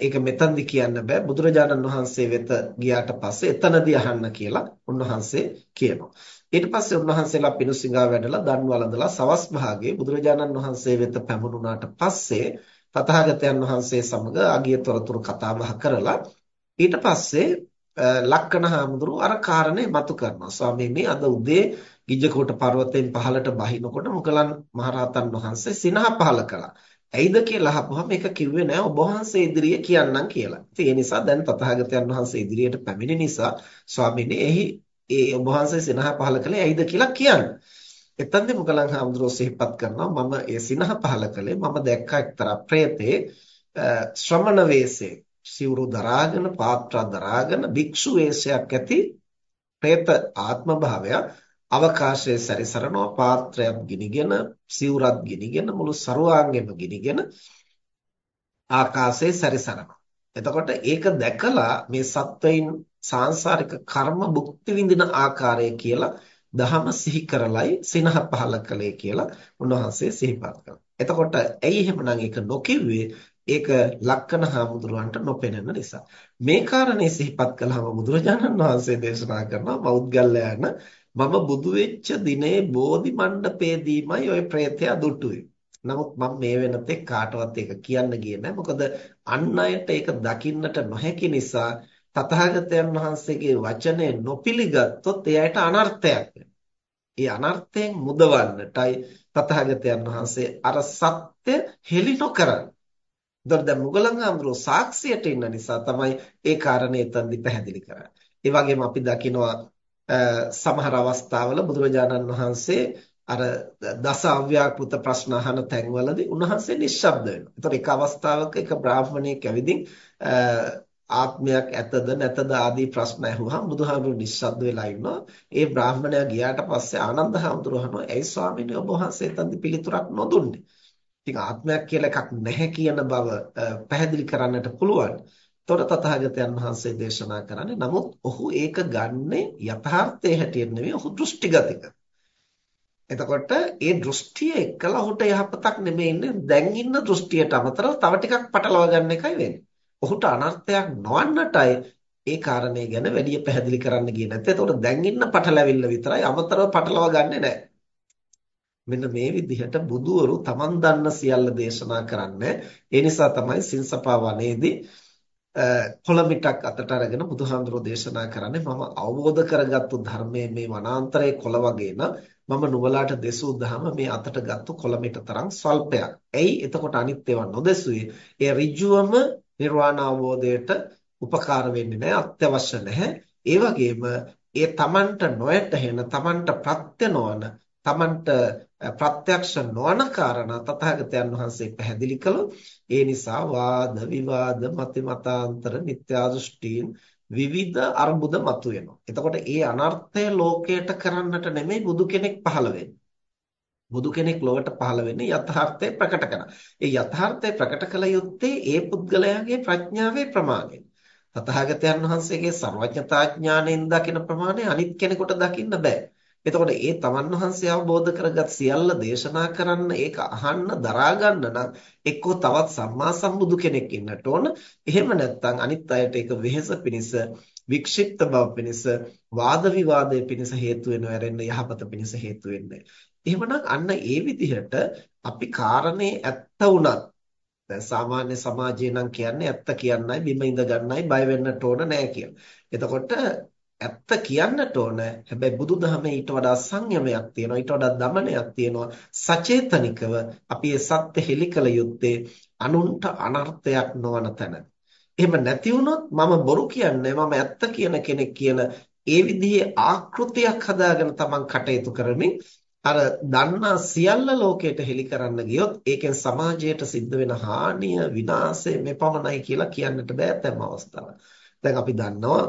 ඒක මෙතනදි කියන්න බෑ. බුදුරජාණන් වහන්සේ වෙත ගියාට පස්සේ එතනදී අහන්න කියලා උන්වහන්සේ කියනවා. ඊට පස්සේ උන්වහන්සේලා පිණුසිඟා වැඩලා දන් වළඳලා සවස් භාගයේ බුදුරජාණන් වහන්සේ වෙත පැමුණුනාට පස්සේ තථාගතයන් වහන්සේ සමග අගිය තොරතුරු කතා බහ කරලා ඊට පස්සේ ලක්කන හාමුදුරුව අර කාරණේ මතු කරනවා. ස්වාමීනි අද උදේ ගිජ්ජකෝට පර්වතයෙන් පහළට බහිනකොට මුගලන් මහරහතන් වහන්සේ සිනහ පහළ කළා. ඇයිද කියලා අහපුවම මේක කිව්වේ නෑ ඔබ වහන්සේ ඉදිරියේ කියන්නම් කියලා. ඉතින් ඒ නිසා දැන් තථාගතයන් වහන්සේ ඉදිරියට පැමිණි නිසා ස්වාමීනි එහි ඒ ඔබ වහන්සේ සිනහ පහල කළේ ඇයිද කියලා කියන්න. එතෙන්දී මුගලන් හාමුදුරුවෝ සිහිපත් කරනවා මම ඒ සිනහ පහල කළේ මම දැක්ක එක්තරා ප්‍රේතේ ශ්‍රමණ වේශේ සිවුරු දරාගෙන පාත්‍ර දරාගෙන භික්ෂු වේශයක් ඇති പ്രേත ආත්ම භාවය අවකාශයේ සැරිසරනවා පාත්‍රයක් ගිනිගෙන සිවුරක් ගිනිගෙන මුළු සරුවාංගෙම ගිනිගෙන ආකාශයේ සැරිසරනවා. එතකොට ඒක දැකලා මේ සත්වයින් සාංශාරික කර්ම භුක්ති විඳින ආකාරය කියලා දහම සිහි කරලයි සිනහ පහල කළේ කියලා උන්වහන්සේ සිහිපත් කළා. එතකොට ඇයි එහෙමනම් ඒක නොකිව්වේ? ඒක ලක්කන හාමුදුරුවන්ට නොපෙනෙන නිසා. මේ කාරණේ සිහිපත් කළාම බුදුරජාණන් වහන්සේ දේශනා කරනවා මෞද්ගල්‍යයන් මම බුදු වෙච්ච දිනේ බෝධි මණ්ඩපයේදීමයි ওই ප්‍රේතයා දුටුවේ. නමුත් මම මේ වෙනතේ කාටවත් ඒක කියන්න ගියේ නැහැ. මොකද අන් අයට ඒක දකින්නට නොහැකි නිසා තථාගතයන් වහන්සේගේ වචනය නොපිළිගත්තොත් එයාට අනර්ථයක් ඒ අනර්ථයෙන් මුදවන්නටයි තථාගතයන් වහන්සේ අර සත්‍ය හෙළි නොකරන්නේ. එතකොට දැන් මුගලන් ආමරෝ සාක්ෂියට ඉන්න නිසා තමයි ඒ කාරණේ එතනදි පැහැදිලි කරන්නේ. ඒ වගේම අපි දකිනවා සමහර අවස්ථාවල බුදුරජාණන් වහන්සේ අර දස අව්‍යාකෘත ප්‍රශ්න අහන තැන්වලදී උන්වහන්සේ නිශ්ශබ්ද වෙනවා. ඒතර එක අවස්ථාවක එක බ්‍රාහ්මණයෙක් ඇවිදින් ආත්මයක් ඇතද නැතද ආදී ප්‍රශ්න අහුවාම බුදුහාමුදුරු නිශ්ශබ්ද වෙලා ඉන්නවා. ඒ බ්‍රාහ්මණයා ගියාට පස්සේ ආනන්ද හාමුදුරුවෝ අහනවා "ඇයි ස්වාමීනි ඔබ වහන්සේ තන්දි පිළිතුරක් නොදුන්නේ?" ඉතින් ආත්මයක් කියලා එකක් නැහැ කියන බව පැහැදිලි කරන්නට පුළුවන්. එතකොට තථාගතයන් වහන්සේ දේශනා කරන්නේ නමුත් ඔහු ඒක ගන්නේ යථාර්ථයේ හැටියට නෙවෙයි ඔහු දෘෂ්ටිගතික. එතකොට ඒ දෘෂ්ටිය එක්කලා ඔහුට යහපතක් නෙමෙයි ඉන්නේ දැන් ඉන්න දෘෂ්ටියට අමතරව තව ටිකක් පටලවා ගන්න එකයි වෙන්නේ. ඔහුට අනර්ථයක් නොවන්නටයි ඒ කාරණේ ගැන වැඩි පැහැදිලි කරන්න ගියේ නැත්නම් එතකොට දැන් ඉන්න පටලැවිල්ල විතරයි අමතරව පටලවා ගන්නෙ නැහැ. මෙන්න මේ විදිහට බුදුවරු තමන් දන්න සියල්ල දේශනා කරන්නේ. ඒ නිසා තමයි සින්සපා වනයේදී කොළමිටක් අතට අරගෙන බුදුහාමුදුරෝ දේශනා කරන්නේ මම අවබෝධ කරගත්තු ධර්මයේ මේ වනාන්තරයේ කොළ වගේ මම නුඹලාට දෙසූ දහම මේ අතට ගත්තු කොළමිට තරම් ස්වල්පයක්. ඇයි එතකොට අනිත් ඒවා නොදෙසුවේ? ඒ ඍජුවම නිර්වාණ අවබෝධයට උපකාර වෙන්නේ නැහැ අත්‍යවශ්‍ය නැහැ ඒ වගේම ඒ තමන්ට නොයැටහෙන තමන්ට ප්‍රත්‍ය නොවන තමන්ට ප්‍රත්‍යක්ෂ නොවන කාරණා තථාගතයන් වහන්සේ පැහැදිලි කළොත් ඒ නිසා වාද විවාද මත මතාන්තර මිත්‍යා දෘෂ්ටීන් විවිධ අර්බුද මතුවෙනවා. එතකොට ඒ අනර්ථය ලෝකයට කරන්නට නෙමෙයි බුදු කෙනෙක් පහළ වෙන්නේ. බුදු කෙනෙක් ලොවට පහළ වෙන්නේ යථාර්ථය ප්‍රකට කරන. ඒ යථාර්ථය ප්‍රකට කළ යුත්තේ ඒ පුද්ගලයාගේ ප්‍රඥාවේ ප්‍රමාණයෙන්. තථාගතයන් වහන්සේගේ සර්වඥතා ඥාණයෙන් දකින ප්‍රමාණය අනිත් කෙනෙකුට දකින්න බෑ. එතකොට ඒ තමන් වහන්සේ අවබෝධ කරගත් සියල්ල දේශනා කරන්න ඒක අහන්න දරා ගන්න නම් එක්කෝ තවත් සම්මා සම්බුදු කෙනෙක් ඉන්නට ඕන. එහෙම නැත්නම් අනිත් අයට ඒක වෙහෙස පිණිස වික්ෂිප්ත බව පිණිස වාද විවාදයේ පිණිස හේතු වෙනව ඇරෙන්න යහපත පිණිස හේතු වෙන්නේ. එහෙමනම් අන්න ඒ විදිහට අපි කාරණේ ඇත්ත වුණත් දැන් සාමාන්‍ය සමාජයේ නම් කියන්නේ ඇත්ත කියන්නයි බිම ඉඳ ගන්නයි බය වෙන්නට ඕන නෑ කියලා. එතකොට ඇත්ත කියන්නට ඕන. හැබැයි බුදුදහමේ ඊට වඩා සංයමයක් තියෙනවා. ඊට වඩා දමනයක් තියෙනවා. සචේතනිකව අපි ඒ සත්‍ය හෙලිකල යුත්තේ අනුන්ට අනර්ථයක් නොවන තැන. එහෙම නැති වුණොත් මම බොරු කියන්නේ මම ඇත්ත කියන කෙනෙක් කියන ඒ විදිහේ ආකෘතියක් හදාගෙන තමන් කටයුතු කරමින් අර දන්නා සියල්ල ලෝකයට හෙළි කරන්න ගියොත් ඒකෙන් සමාජයට සිද්ධ වෙන හානිය විනාශය මෙපමණයි කියලා කියන්නට බෑ තැම් අවස්ථාවක්. දැන් අපි දන්නවා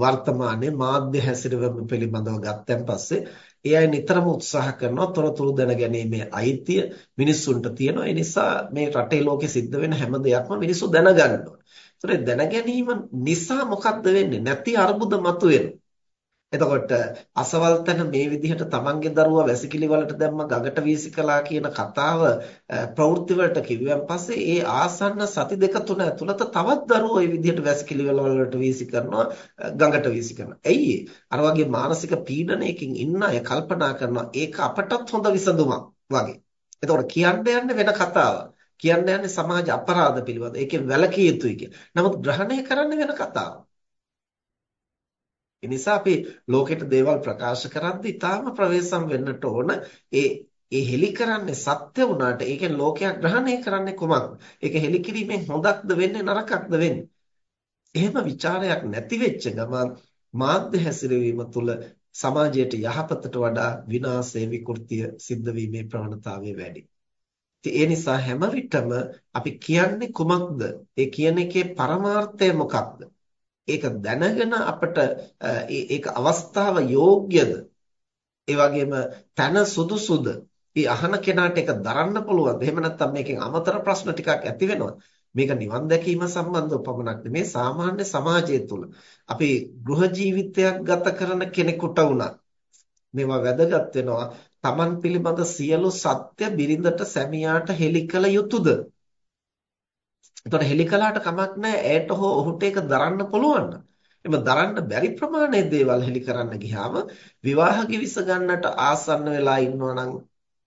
වර්තමානයේ මාධ්‍ය හැසිරවීම පිළිබඳව ගත්තන් පස්සේ ඒ අය නිතරම උත්සාහ කරනවා තොරතුරු දැනගැනීමේ අයිතිය මිනිස්සුන්ට තියෙනවා. ඒ නිසා මේ රටේ ලෝකෙ සිද්ධ වෙන හැම දෙයක්ම මිනිස්සු දැනගන්න ඕනේ. ඒතර දැනගැනීම නිසා මොකක්ද වෙන්නේ? නැති අර්බුද මතුවෙනවා. එතකොට අසවල් තැන මේ විදිහට තමන්ගේ දරුවා වැසිකිලි වලට දැම්ම ගඟට වීසිකලා කියන කතාව ප්‍රවෘත්ති වලට කිව්වන් පස්සේ ඒ ආසන්න සති දෙක තුන ඇතුළත තවත් දරුවෝ මේ විදිහට වැසිකිලි වලට වීසි කරනවා ගඟට වීසි කරනවා. ඇයි අර වගේ මානසික පීඩනයකින් ඉන්න අය කල්පනා කරනවා ඒක අපටත් හොඳ විසඳුමක් වගේ. එතකොට කියන්න යන්නේ වෙන කතාවක්. කියන්න යන්නේ සමාජ අපරාධ පිළිබඳ. ඒකෙන් වැළකී යුතුයි කිය. නමුත් ග්‍රහණය කරන්න වෙන කතාවක්. ඒ නිසා අපි ලෝකෙට දේවල් ප්‍රකාශ කරද්දී ඊටාම ප්‍රවේශම් වෙන්නට ඕන ඒ ඒ හෙලි කරන්නේ සත්‍ය වුණාට ඒකෙන් ලෝකයක් ග්‍රහණය කරන්නේ කොමක්ද? ඒක හෙලි කිරීමෙන් හොඳක්ද වෙන්නේ නරකක්ද වෙන්නේ? එහෙම ਵਿਚාරයක් නැති වෙච්ච ගමන් මාධ්‍ය හැසිරවීම තුළ සමාජයට යහපතට වඩා විනාශය විකෘතිය සිද්ධ වීමේ ප්‍රවණතාවය වැඩි. ඒ නිසා හැම විටම අපි කියන්නේ කුමක්ද? ඒ කියන එකේ පරමාර්ථය මොකක්ද? ඒක දැනගෙන අපට ඒක අවස්ථාව යෝග්‍යද? ඒ වගේම තන සුදුසුද? ඒ අහන කෙනාට ඒක දරන්න පුළුවන්ද? එහෙම නැත්නම් මේකෙන් අමතර ප්‍රශ්න ටිකක් ඇති වෙනවා. මේක නිවන් දැකීම සම්බන්ධව පමණක් නෙමේ සාමාන්‍ය සමාජය තුළ අපි ගෘහ ජීවිතයක් ගත කරන කෙනෙකුට වුණත් මේවා වැදගත් වෙනවා. Taman පිළිබඳ සියලු සත්‍ය බිරිඳට සැමියාට හෙළි කළ යුතුයද? එතකොට හෙළි කළාට කමක් නැහැ. ඇයට හෝ ඔහුට ඒක දරන්න පුළුවන්. එම දරන්න බැරි ප්‍රමාණයේ දේවල් හෙළි කරන්න ගියාම විවාහ කිවිස ගන්නට ආසන්න වෙලා ඉන්නවා නම්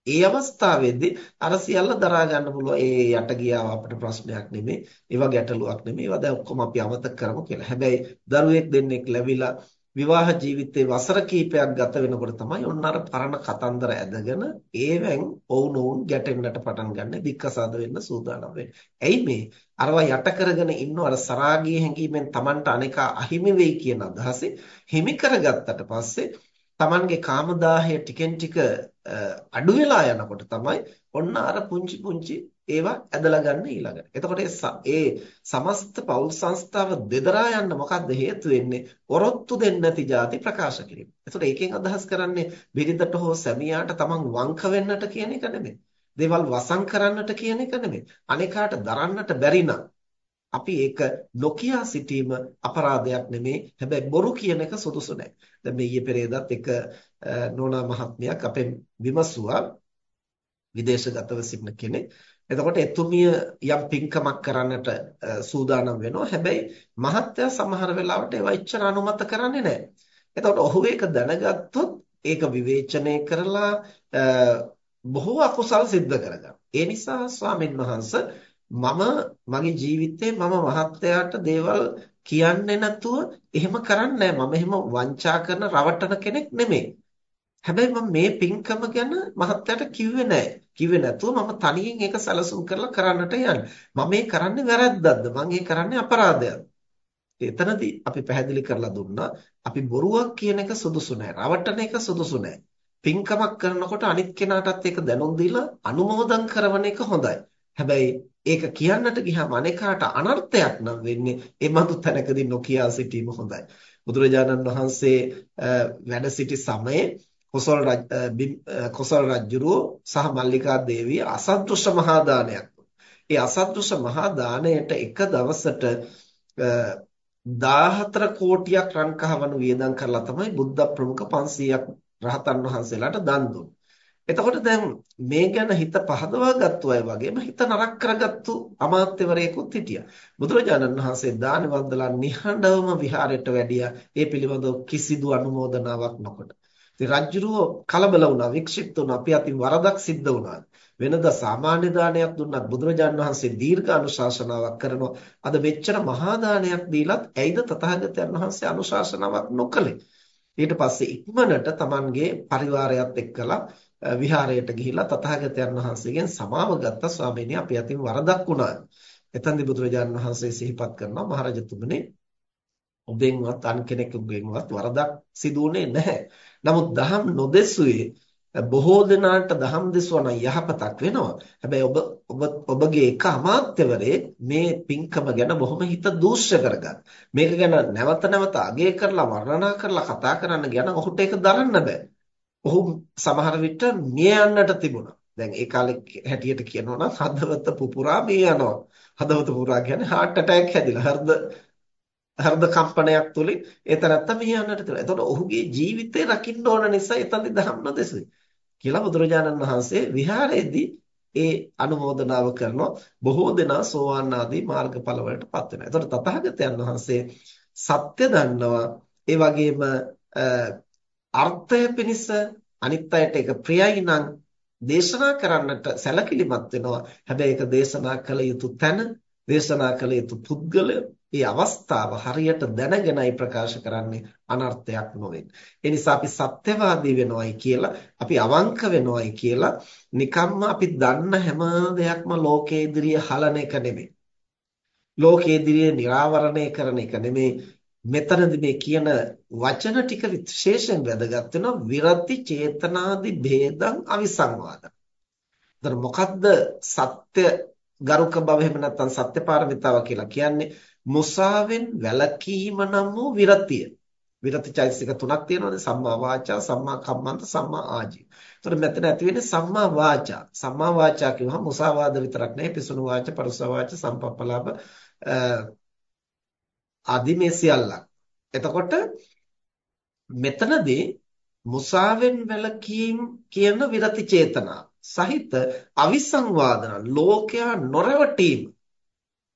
ඒ අවස්ථාවේදී අර සියල්ල දරා ගන්න පුළුවන්. ඒ යට ගියාව අපිට ප්‍රශ්නයක් නෙමෙයි. ඒවා ගැටලුවක් නෙමෙයි. ඒවා දැන් ඔක්කොම අපි අමතක කරමු කියලා. හැබැයි දරුවෙක් දෙන්නෙක් ලැබිලා විවාහ ජීවිතේ වසර කිහිපයක් ගත වෙනකොට තමයි ඔන්න අර පරණ කතන්දර ඇදගෙන ඒවෙන් ඔවුනොවුන් ගැටෙන්නට පටන් ගන්න දික්කසාද වෙන්න සූදානම් වෙන්නේ. ඇයි මේ අරවා යට කරගෙන ඉන්න අර සරාගී හැඟීමෙන් Tamanට අනේකා අහිමි වෙයි කියන අදහසේ හිමි කරගත්තට පස්සේ Tamanගේ කාමදාහය ටිකෙන් ටික අඩු වෙලා යනකොට තමයි ඔන්න අර පුංචි පුංචි ඒවා ඇදලා ගන්න ඊළඟට. එතකොට ඒ සමස්ත පෞල් සංස්ථාව දෙදරා යන්න මොකද්ද හේතු වෙන්නේ? ඔරොත්තු දෙන්නේ නැති ಜಾති ප්‍රකාශ කිරීම. එතකොට ඒකෙන් අදහස් කරන්නේ බිරිඳට හෝ සැමියාට තමන් වංක වෙන්නට කියන එක නෙමෙයි. දේවල් වසන් කරන්නට කියන එක නෙමෙයි. අනේකාට දරන්නට බැරි අපි ඒක නොකිය සිටීම අපරාධයක් නෙමේ. හැබැයි බොරු කියන එක සුදුසු නැහැ. දැන් මේ ඊයේ පෙරේදත් එක නෝනා මහත්මියක් අපෙන් විමසුවා විදේශගතව සිටින කෙනෙක්. එතකොට එතුමිය යම් පින්කමක් කරන්නට සූදානම් වෙනවා. හැබැයි මහත්තයා සමහර වෙලාවට ඒවා ඉච්ඡර අනුමත කරන්නේ නැහැ. එතකොට ඔහු ඒක දැනගත්තොත් ඒක විවේචනය කරලා බොහෝ අකුසල් සිද්ධ කරගන්නවා. ඒ නිසා ස්වාමින් වහන්සේ මම මගේ ජීවිතේ මම මහත්තයාට දේවල් කියන්නේ නැතුව එහෙම කරන්නේ නැහැ. මම එහෙම වංචා කරන රවටන කෙනෙක් නෙමෙයි. හැබැයි මම මේ පින්කම ගැන මහත්තයාට කිව්වේ නැහැ. කිව්වේ නැතුව මම තනියෙන් ඒක සැලසුම් කරලා කරන්නට යන්නේ. මම මේ කරන්නේ වැරද්දක්ද? මම මේ කරන්නේ අපරාධයක්ද? එතනදී අපි පැහැදිලි කරලා දුන්නා අපි බොරුවක් කියන එක සුදුසු නැහැ. රවටන එක සුදුසු නැහැ. පින්කමක් කරනකොට අනිත් කෙනාටත් ඒක දැනුම් දීලා අනුමෝදන් කරන එක හොඳයි. හැබැයි ඒක කියන්නට ගියාම අනේකාට අනර්ථයක් නම් වෙන්නේ ඒ මඳු තැනකදී නොකියා සිටීම හොඳයි. බුදුරජාණන් වහන්සේ වැඩ සිටි සමයේ කොසල් කොසල් රජුරෝ සහ මල්ලිකා දේවිය අසත්‍රුෂ මහා දානයක්. ඒ අසත්‍රුෂ මහා දාණයට එක දවසට 14 කෝටියක් රන් කහවණු වියදම් කරලා තමයි බුද්ධ ප්‍රමුඛ 500ක් රහතන් වහන්සේලාට දන් දුන්නේ. එතකොට දැන් මේ ගැන හිත පහදවා ගත්තු අය වගේම හිත නරක කරගත්තු අමාත්‍යවරයෙකුත් හිටියා. බුදුරජාණන් වහන්සේ දාන වන්දලා නිහඬවම විහාරයට වැඩියා. ඒ පිළිබඳව කිසිදු අනුමෝදනාවක් නොකොට. ඉතින් රජුරෝ කලබල වුණා වික්ෂිප්ත වුණා අපි අතින් වරදක් සිද්ධ වුණා වෙනදා සාමාන්‍ය දානයක් දුන්නත් බුදුරජාන් වහන්සේ දීර්ඝ අනුශාසනාවක් කරනවා අද මෙච්චර මහා දානයක් දීලත් ඇයිද තථාගතයන් වහන්සේ අනුශාසනාවක් නොකළේ ඊට පස්සේ ඉක්මනට Tamanගේ පරිවාරයත් එක්කලා විහාරයට ගිහිලා තථාගතයන් වහන්සේගෙන් සමාව ගත්ත ස්වාමීනි අපි අතින් වරදක් වුණා එතෙන්දී බුදුරජාන් වහන්සේ සිහිපත් කරනවා මහරජතුමනි ඔබෙන්වත් අන් කෙනෙකුගෙන්වත් වරදක් සිදුුනේ නැහැ. නමුත් දහම් නොදෙසුවේ බොහෝ දෙනාට දහම් දෙසුවා නම් යහපතක් වෙනවා. හැබැයි ඔබ ඔබ ඔබගේ එක අමාත්‍යවරේ මේ පින්කම ගැන බොහොම හිත දූෂ්‍ය කරගන්න. මේක ගැන නැවත නැවත අගය කරලා වර්ණනා කරලා කතා කරන්න ගියා නම් ඔහුට ඒක දරන්න බෑ. ඔහු සමහර විට මිය යන්නට තිබුණා. දැන් ඒ කාලේ හැටියට කියනවා නම් හදවත පුපුරා මිය යනවා. හදවත පුපුරා කියන්නේ heart attack හැදිලා හෘද හෘද කම්පනයක් තුලින් ඒ තරත්ත මෙහියන්නට තියෙනවා. එතකොට ඔහුගේ ජීවිතේ රකින්න ඕන නිසා එතනදි දහම් නොදෙසුයි. කියලා බුදුරජාණන් වහන්සේ විහාරයේදී ඒ අනුමෝදනාව කරනවා බොහෝ දෙනා සෝවාන් ආදී මාර්ගඵල වලටපත් වෙනවා. එතකොට තථාගතයන් වහන්සේ සත්‍ය දන්නවා ඒ වගේම අර්ථය පිණිස අනිත් අයට ඒක ප්‍රියයි නම් දේශනා කරන්නට සැලකිලිමත් වෙනවා. හැබැයි ඒක දේශනා කළ යුතු තැන, දේශනා කළ යුතු පුද්ගලය ඒ අවස්ථාව හරියට දැනගෙනයි ප්‍රකාශ කරන්නේ අනර්ථයක් නොවෙන්න. ඒ නිසා අපි සත්‍යවාදී වෙනවයි කියලා, අපි අවංක වෙනවයි කියලා නිකම්ම අපි දන්න හැම දෙයක්ම ලෝකේ ඉදිරියේ හලන එක නෙමෙයි. ලෝකේ ඉදිරියේ निराවරණය කරන එක නෙමෙයි. මෙතනදී මේ කියන වචන ටික විශේෂයෙන් වැදගත් වෙනවා විරති චේතනාදි ભેදං අවිසංවාදං. ඒතර මොකද්ද සත්‍ය ගරුක බව එහෙම නැත්නම් සත්‍ය පාරමිතාව කියලා කියන්නේ මුසාවෙන් වැළකීම නම් වූ විරතිය. විරති චෛතසික තුනක් තියෙනවානේ සම්මා වාචා සම්මා කම්මන්ත සම්මා ආජීව. ඒතර මෙතන ඇති වෙන්නේ සම්මා වාචා. සම්මා වාචා කියවහම මුසාවාද විතරක් නෙවෙයි පිසුණු වාච, පරුස වාච, සම්පප්පලාප ආදි මේ සියල්ලක්. එතකොට මෙතනදී මුසාවෙන් වැළකීම් කියන විරති චේතනාව සහිත අවිසංවාදන ලෝකයා නොරවටීම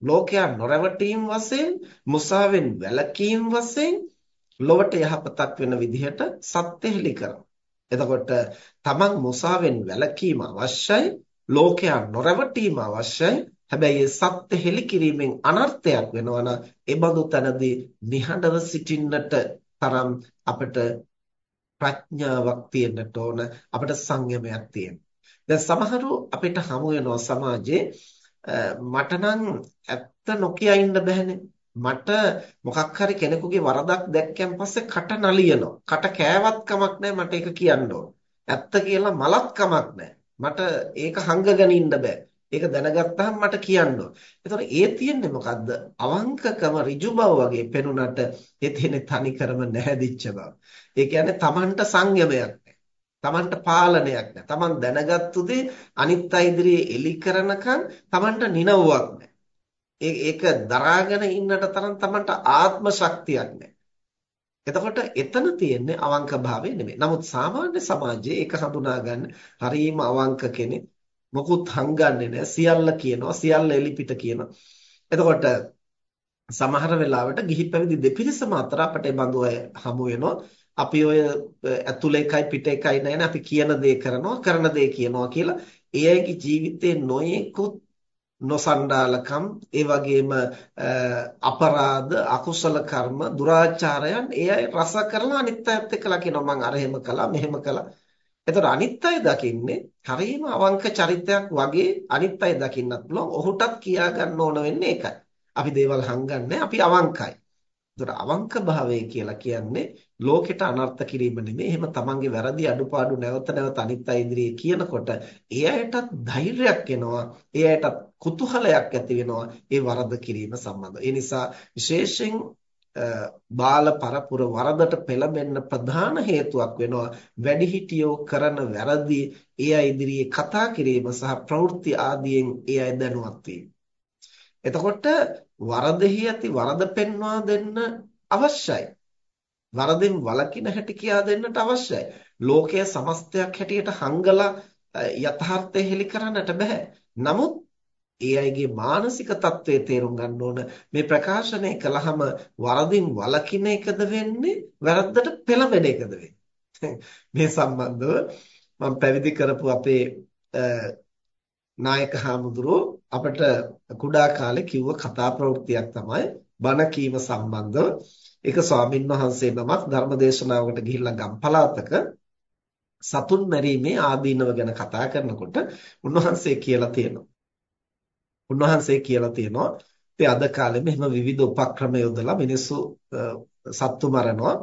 ලෝකයා නොරවටීම් වශයෙන් මුසාවෙන් වැළකීම් වශයෙන් ලොවට යහපතක් වෙන විදිහට සත්‍ය හෙලි කරනවා. එතකොට තමන් මුසාවෙන් වැළකීම අවශ්‍යයි ලෝකයා නොරවටීම අවශ්‍යයි හැබැයි ඒ සත්‍ය හෙලි කිරීමෙන් අනර්ථයක් වෙනවා නම් ඒ බඳු තැනදී නිහඬව සිටින්නට තරම් අපිට ප්‍රඥාවක් තියෙන්නට ඕන අපිට සංයමයක් තියෙන්න. දැන් සමහරු අපිට හමු වෙනවා සමාජයේ මට නම් ඇත්ත නොකිය ඉන්න බෑනේ. මට මොකක් හරි කෙනෙකුගේ වරදක් දැක්කන් පස්සේ කට නලියනවා. කට කෑවත් කමක් නැහැ මට ඒක කියන්න ඕන. ඇත්ත කියලා මලක් කමක් නැහැ. මට ඒක හංගගෙන ඉන්න බෑ. ඒක දැනගත්තාම මට කියන්න ඕන. ඒතකොට ඒ තියෙන්නේ මොකද්ද? අවංකකම ඍජු බව වගේ පෙනුනට ඒ තියෙන්නේ තනිකරම නැහැදිච්ච බව. ඒ කියන්නේ Tamanට සංයමයක් නැහැ. Tamanට පාලනයක් නැහැ. Taman දැනගත්තු දේ අනිත් අය ඉදිරියේ එලි කරනකම් Tamanට නිනව්වක් නැහැ. ඒක දරාගෙන ඉන්නට තරම් Tamanට ආත්ම ශක්තියක් නැහැ. එතකොට එතන තියෙන්නේ අවංක භාවය නෙමෙයි. නමුත් සාමාන්‍ය සමාජයේ ඒක හඳුනා ගන්න හරීම අවංක කෙනෙක් මොකුත් හංගන්නේ නැහැ. සියල්ල කියනවා, සියල්ල එලිපිට කියනවා. එතකොට සමහර වෙලාවට ගිහි පැවිදි දෙපිරිසම අතර අපට ඒ බඳු අය හමු වෙනවා. අපි ඔය ඇතුළ එකයි පිට එකයි නැහැනේ අපි කියන දේ කරනවා කරන දේ කියනවා කියලා ඒ අයගේ ජීවිතේ නොයෙකුත් නොසන්ඩාලකම් ඒ වගේම අපරාධ අකුසල කර්ම දුරාචාරයන් ඒ අය රස කරලා අනිත් අයත් එක්කලා කියනවා මං අර එහෙම කළා මෙහෙම කළා එතකොට අනිත් අය දකින්නේ හරිම අවංක චරිතයක් වගේ අනිත් අය දකින්නත් පුළුවන්. ඔහුටත් කියා ගන්න ඕන වෙන්නේ ඒකයි. අපි දේවල් හංගන්නේ අපි අවංකයි. එතකොට අවංක භාවය කියලා කියන්නේ ලෝකෙට අනර්ථ කිරීම නෙමෙයි. එහෙම තමන්ගේ වැරදි අඩුපාඩු නැවත නැවත අනිත් අය ඉදිරියේ කියනකොට ඒ අයටත් ධෛර්යයක් එනවා. ඒ අයටත් කුතුහලයක් ඇති වෙනවා. ඒ වරද කිරීම සම්බන්ධව. ඒ නිසා විශේෂයෙන් බාල පරපුර වරදට පෙළඹෙන්න ප්‍රධාන හේතුවක් වෙනවා වැඩිහිටියෝ කරන වැරදි ඒ අය ඉදිරියේ කතා කිරීම සහ ප්‍රවෘත්ති ආදියෙන් ඒ අය දැනුවත් එතකොට වරදෙහි ඇති වරද පෙන්වා දෙන්න අවශ්‍යයි. වරදෙන් වළකින හැටි කියා දෙන්නට අවශ්‍යයි. ලෝකයේ සමස්තයක් හැටියට හංගලා යථාර්ථය හෙලි කරන්නට බෑ. නමුත් ඒ අයගේ මානසික தત્ත්වය තේරුම් ගන්න ඕන මේ ප්‍රකාශනය කළාම වරදින් වළකින එකද වෙන්නේ වැරද්දට පෙළඹෙන එකද මේ සම්බන්ධව මම පැවිදි කරපු අපේ නායක හාමුදුරුවෝ අපට කුඩා කාලේ කිව්ව කතා ප්‍රවෘත්තියක් තමයි බණ කීම සම්බන්ධව ඒක ස්වාමින් වහන්සේ නමක් ධර්මදේශනාවකට ගිහිල්ලා ගම්පලාතක සතුන් මැරීමේ ආදීනව ගැන කතා කරනකොට උන්වහන්සේ කියලා තියෙනවා. උන්වහන්සේ කියලා තියෙනවා ඉතින් අද කාලේ මෙහෙම විවිධ උපක්‍රම යොදලා මිනිස්සු සත්තු මරනවා.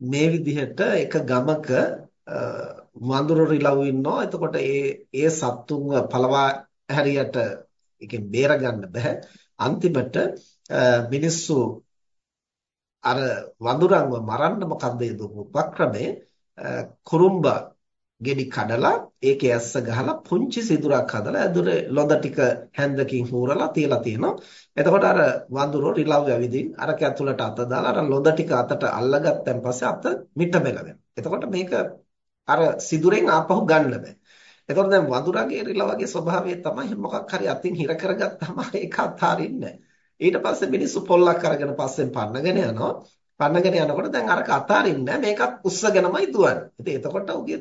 මේ විදිහට එක ගමක වඳුරු රිලව් ඉන්නවා. එතකොට ඒ ඒ සත්තුන්ව පළවා හැරියට එකෙන් බේර ගන්න බෑ. අන්තිමට මිනිස්සු අර වඳුරන්ව මරන්න මොකද්ද යදුපු උපක්‍රමය කුරුම්බා ගෙඩි කඩලා ඒකේ ඇස්ස ගහලා පුංචි සිදුරක් හදලා ඇතුලේ ලොඳ ටික හැන්දකින් හූරලා තියලා තියෙනවා. එතකොට අර වඳුරෝ රිලව් ඇවිදින් අරක ඇතුලට අත දාලා අර ලොඳ ටික අතට අල්ලගත්තන් පස්සේ අත මිට බෙල එතකොට මේක අර සිදුරෙන් ආපහු ගන්න බෑ. එතකොට දැන් වඳුරගේ රිලවගේ ස්වභාවය තමයි මොකක් හරි අතින් හිර කරගත්තාම ඒක අතාරින්නේ ඊට පස්සේ මිනිස්සු පොල්ලක් අරගෙන පස්සෙන් පන්නගෙන යනවා. පන්නගෙන යනකොට දැන් අරක අතාරින්නේ මේකත් උස්සගෙනමයි දුවන්නේ. ඉතින් එතකොට උගේ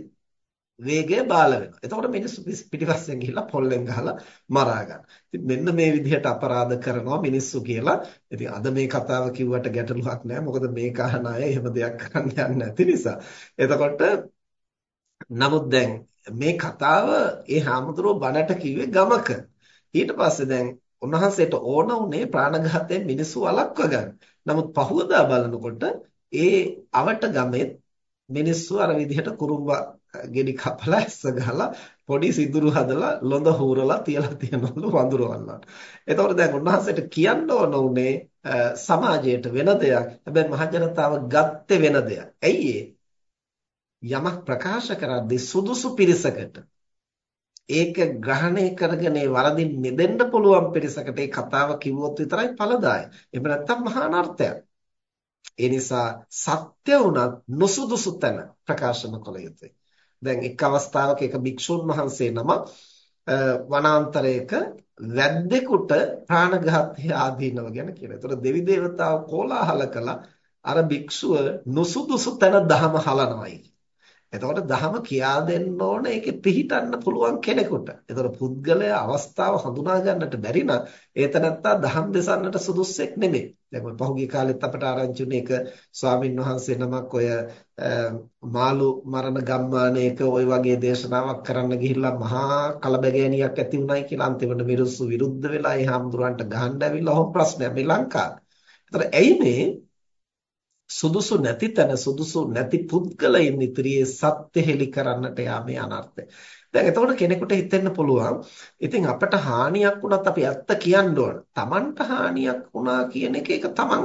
වේගය බාල වෙනවා. එතකොට මිනිස්සු පිටිපස්සෙන් ගිහිල්ලා පොල්ලෙන් ගහලා මරා ගන්න. ඉතින් මෙන්න මේ විදිහට අපරාධ කරනවා මිනිස්සු කියලා. ඉතින් අද මේ කතාව කිව්වට ගැටලුවක් නැහැ. මොකද මේ කහන අය එහෙම දෙයක් කරන්න යන්නේ නැති නිසා. එතකොට නමුත් දැන් මේ කතාව ඒ හාමුදුරුවෝ බණට කිව්වේ ගමක. ඊට පස්සේ දැන් උන්වහන්සේට ඕන උනේ ප්‍රාණඝාතයෙන් මිනිස්සු වළක්ව ගන්න. නමුත් පහුවදා බලනකොට ඒ අවට ගමේ මිනිස්සු අර විදිහට කුරුම්බා ගෙඩි කපලා ඇස්ස ගහලා පොඩි සිදුරු හදලා ලොඳ හූරලා තියලා තියනවලු වඳුරවන්නට. එතකොට දැන් උන්වහන්සේට කියන්න ඕන උනේ සමාජයට වෙන දෙයක්. හැබැයි මහජනතාව ගත්තේ වෙන දෙයක්. ඇයි යමක් ප්‍රකාශ කරද්දී සුදුසු පිරිසකට ඒක ග්‍රහණය කරගෙන වරදින් මිදෙන්න පුළුවන් පිරිසකට ඒ කතාව කිව්වොත් විතරයි ඵලදායක. එහෙම නැත්නම් මහා අනර්ථයක්. ඒ නිසා සත්‍ය උනත් නොසුදුසු තැන ප්‍රකාශන කළ යුතුයි. දැන් එක් අවස්ථාවක එක භික්ෂුන් වහන්සේ නම වනාන්තරයක වැද්දෙකුට ප්‍රාණඝාතය ආදීනව ගැන කියලා. ඒතර දෙවි දේවතාව කෝලාහල කළා අර භික්ෂුව නුසුදුසු තැන දහම හලනවයි. එතකොට දහම කියා දෙන්න ඕන ඒකේ පිහිටන්න පුළුවන් කෙනෙකුට. එතකොට පුද්ගලයා අවස්ථාව හඳුනා ගන්නට බැරි නම් ඒතනත්තා දහම් දෙසන්නට සුදුස්සෙක් නෙමෙයි. දැන් ඔය පහුගිය කාලෙත් අපට ආරංචි වුණේ එක ස්වාමින් වහන්සේ නමක් ඔය මාළු මරණ ගම්මානයක ওই වගේ දේශනාවක් කරන්න ගිහිල්ලා මහා කලබගෑනියක් ඇති වුණයි කියලා අන්තිමට මිනිස්සු විරුද්ධ වෙලා ඒ හාමුදුරන්ට ගහන්න ඇවිල්ලා ඔහොම ප්‍රශ්නයක් මේ ලංකාවේ. ඒතර ඇයි මේ සුදුසු නැති තැන සුදුසු නැති පුද්ගලයන් ඉදිරියේ සත්‍ය හෙලි කරන්නට යාමේ අනර්ථය. දැන් එතකොට කෙනෙකුට හිතෙන්න පුළුවන් ඉතින් අපට හානියක් වුණත් අපි ඇත්ත කියන්න ඕන. Tamanට හානියක් වුණා කියන එක ඒක Taman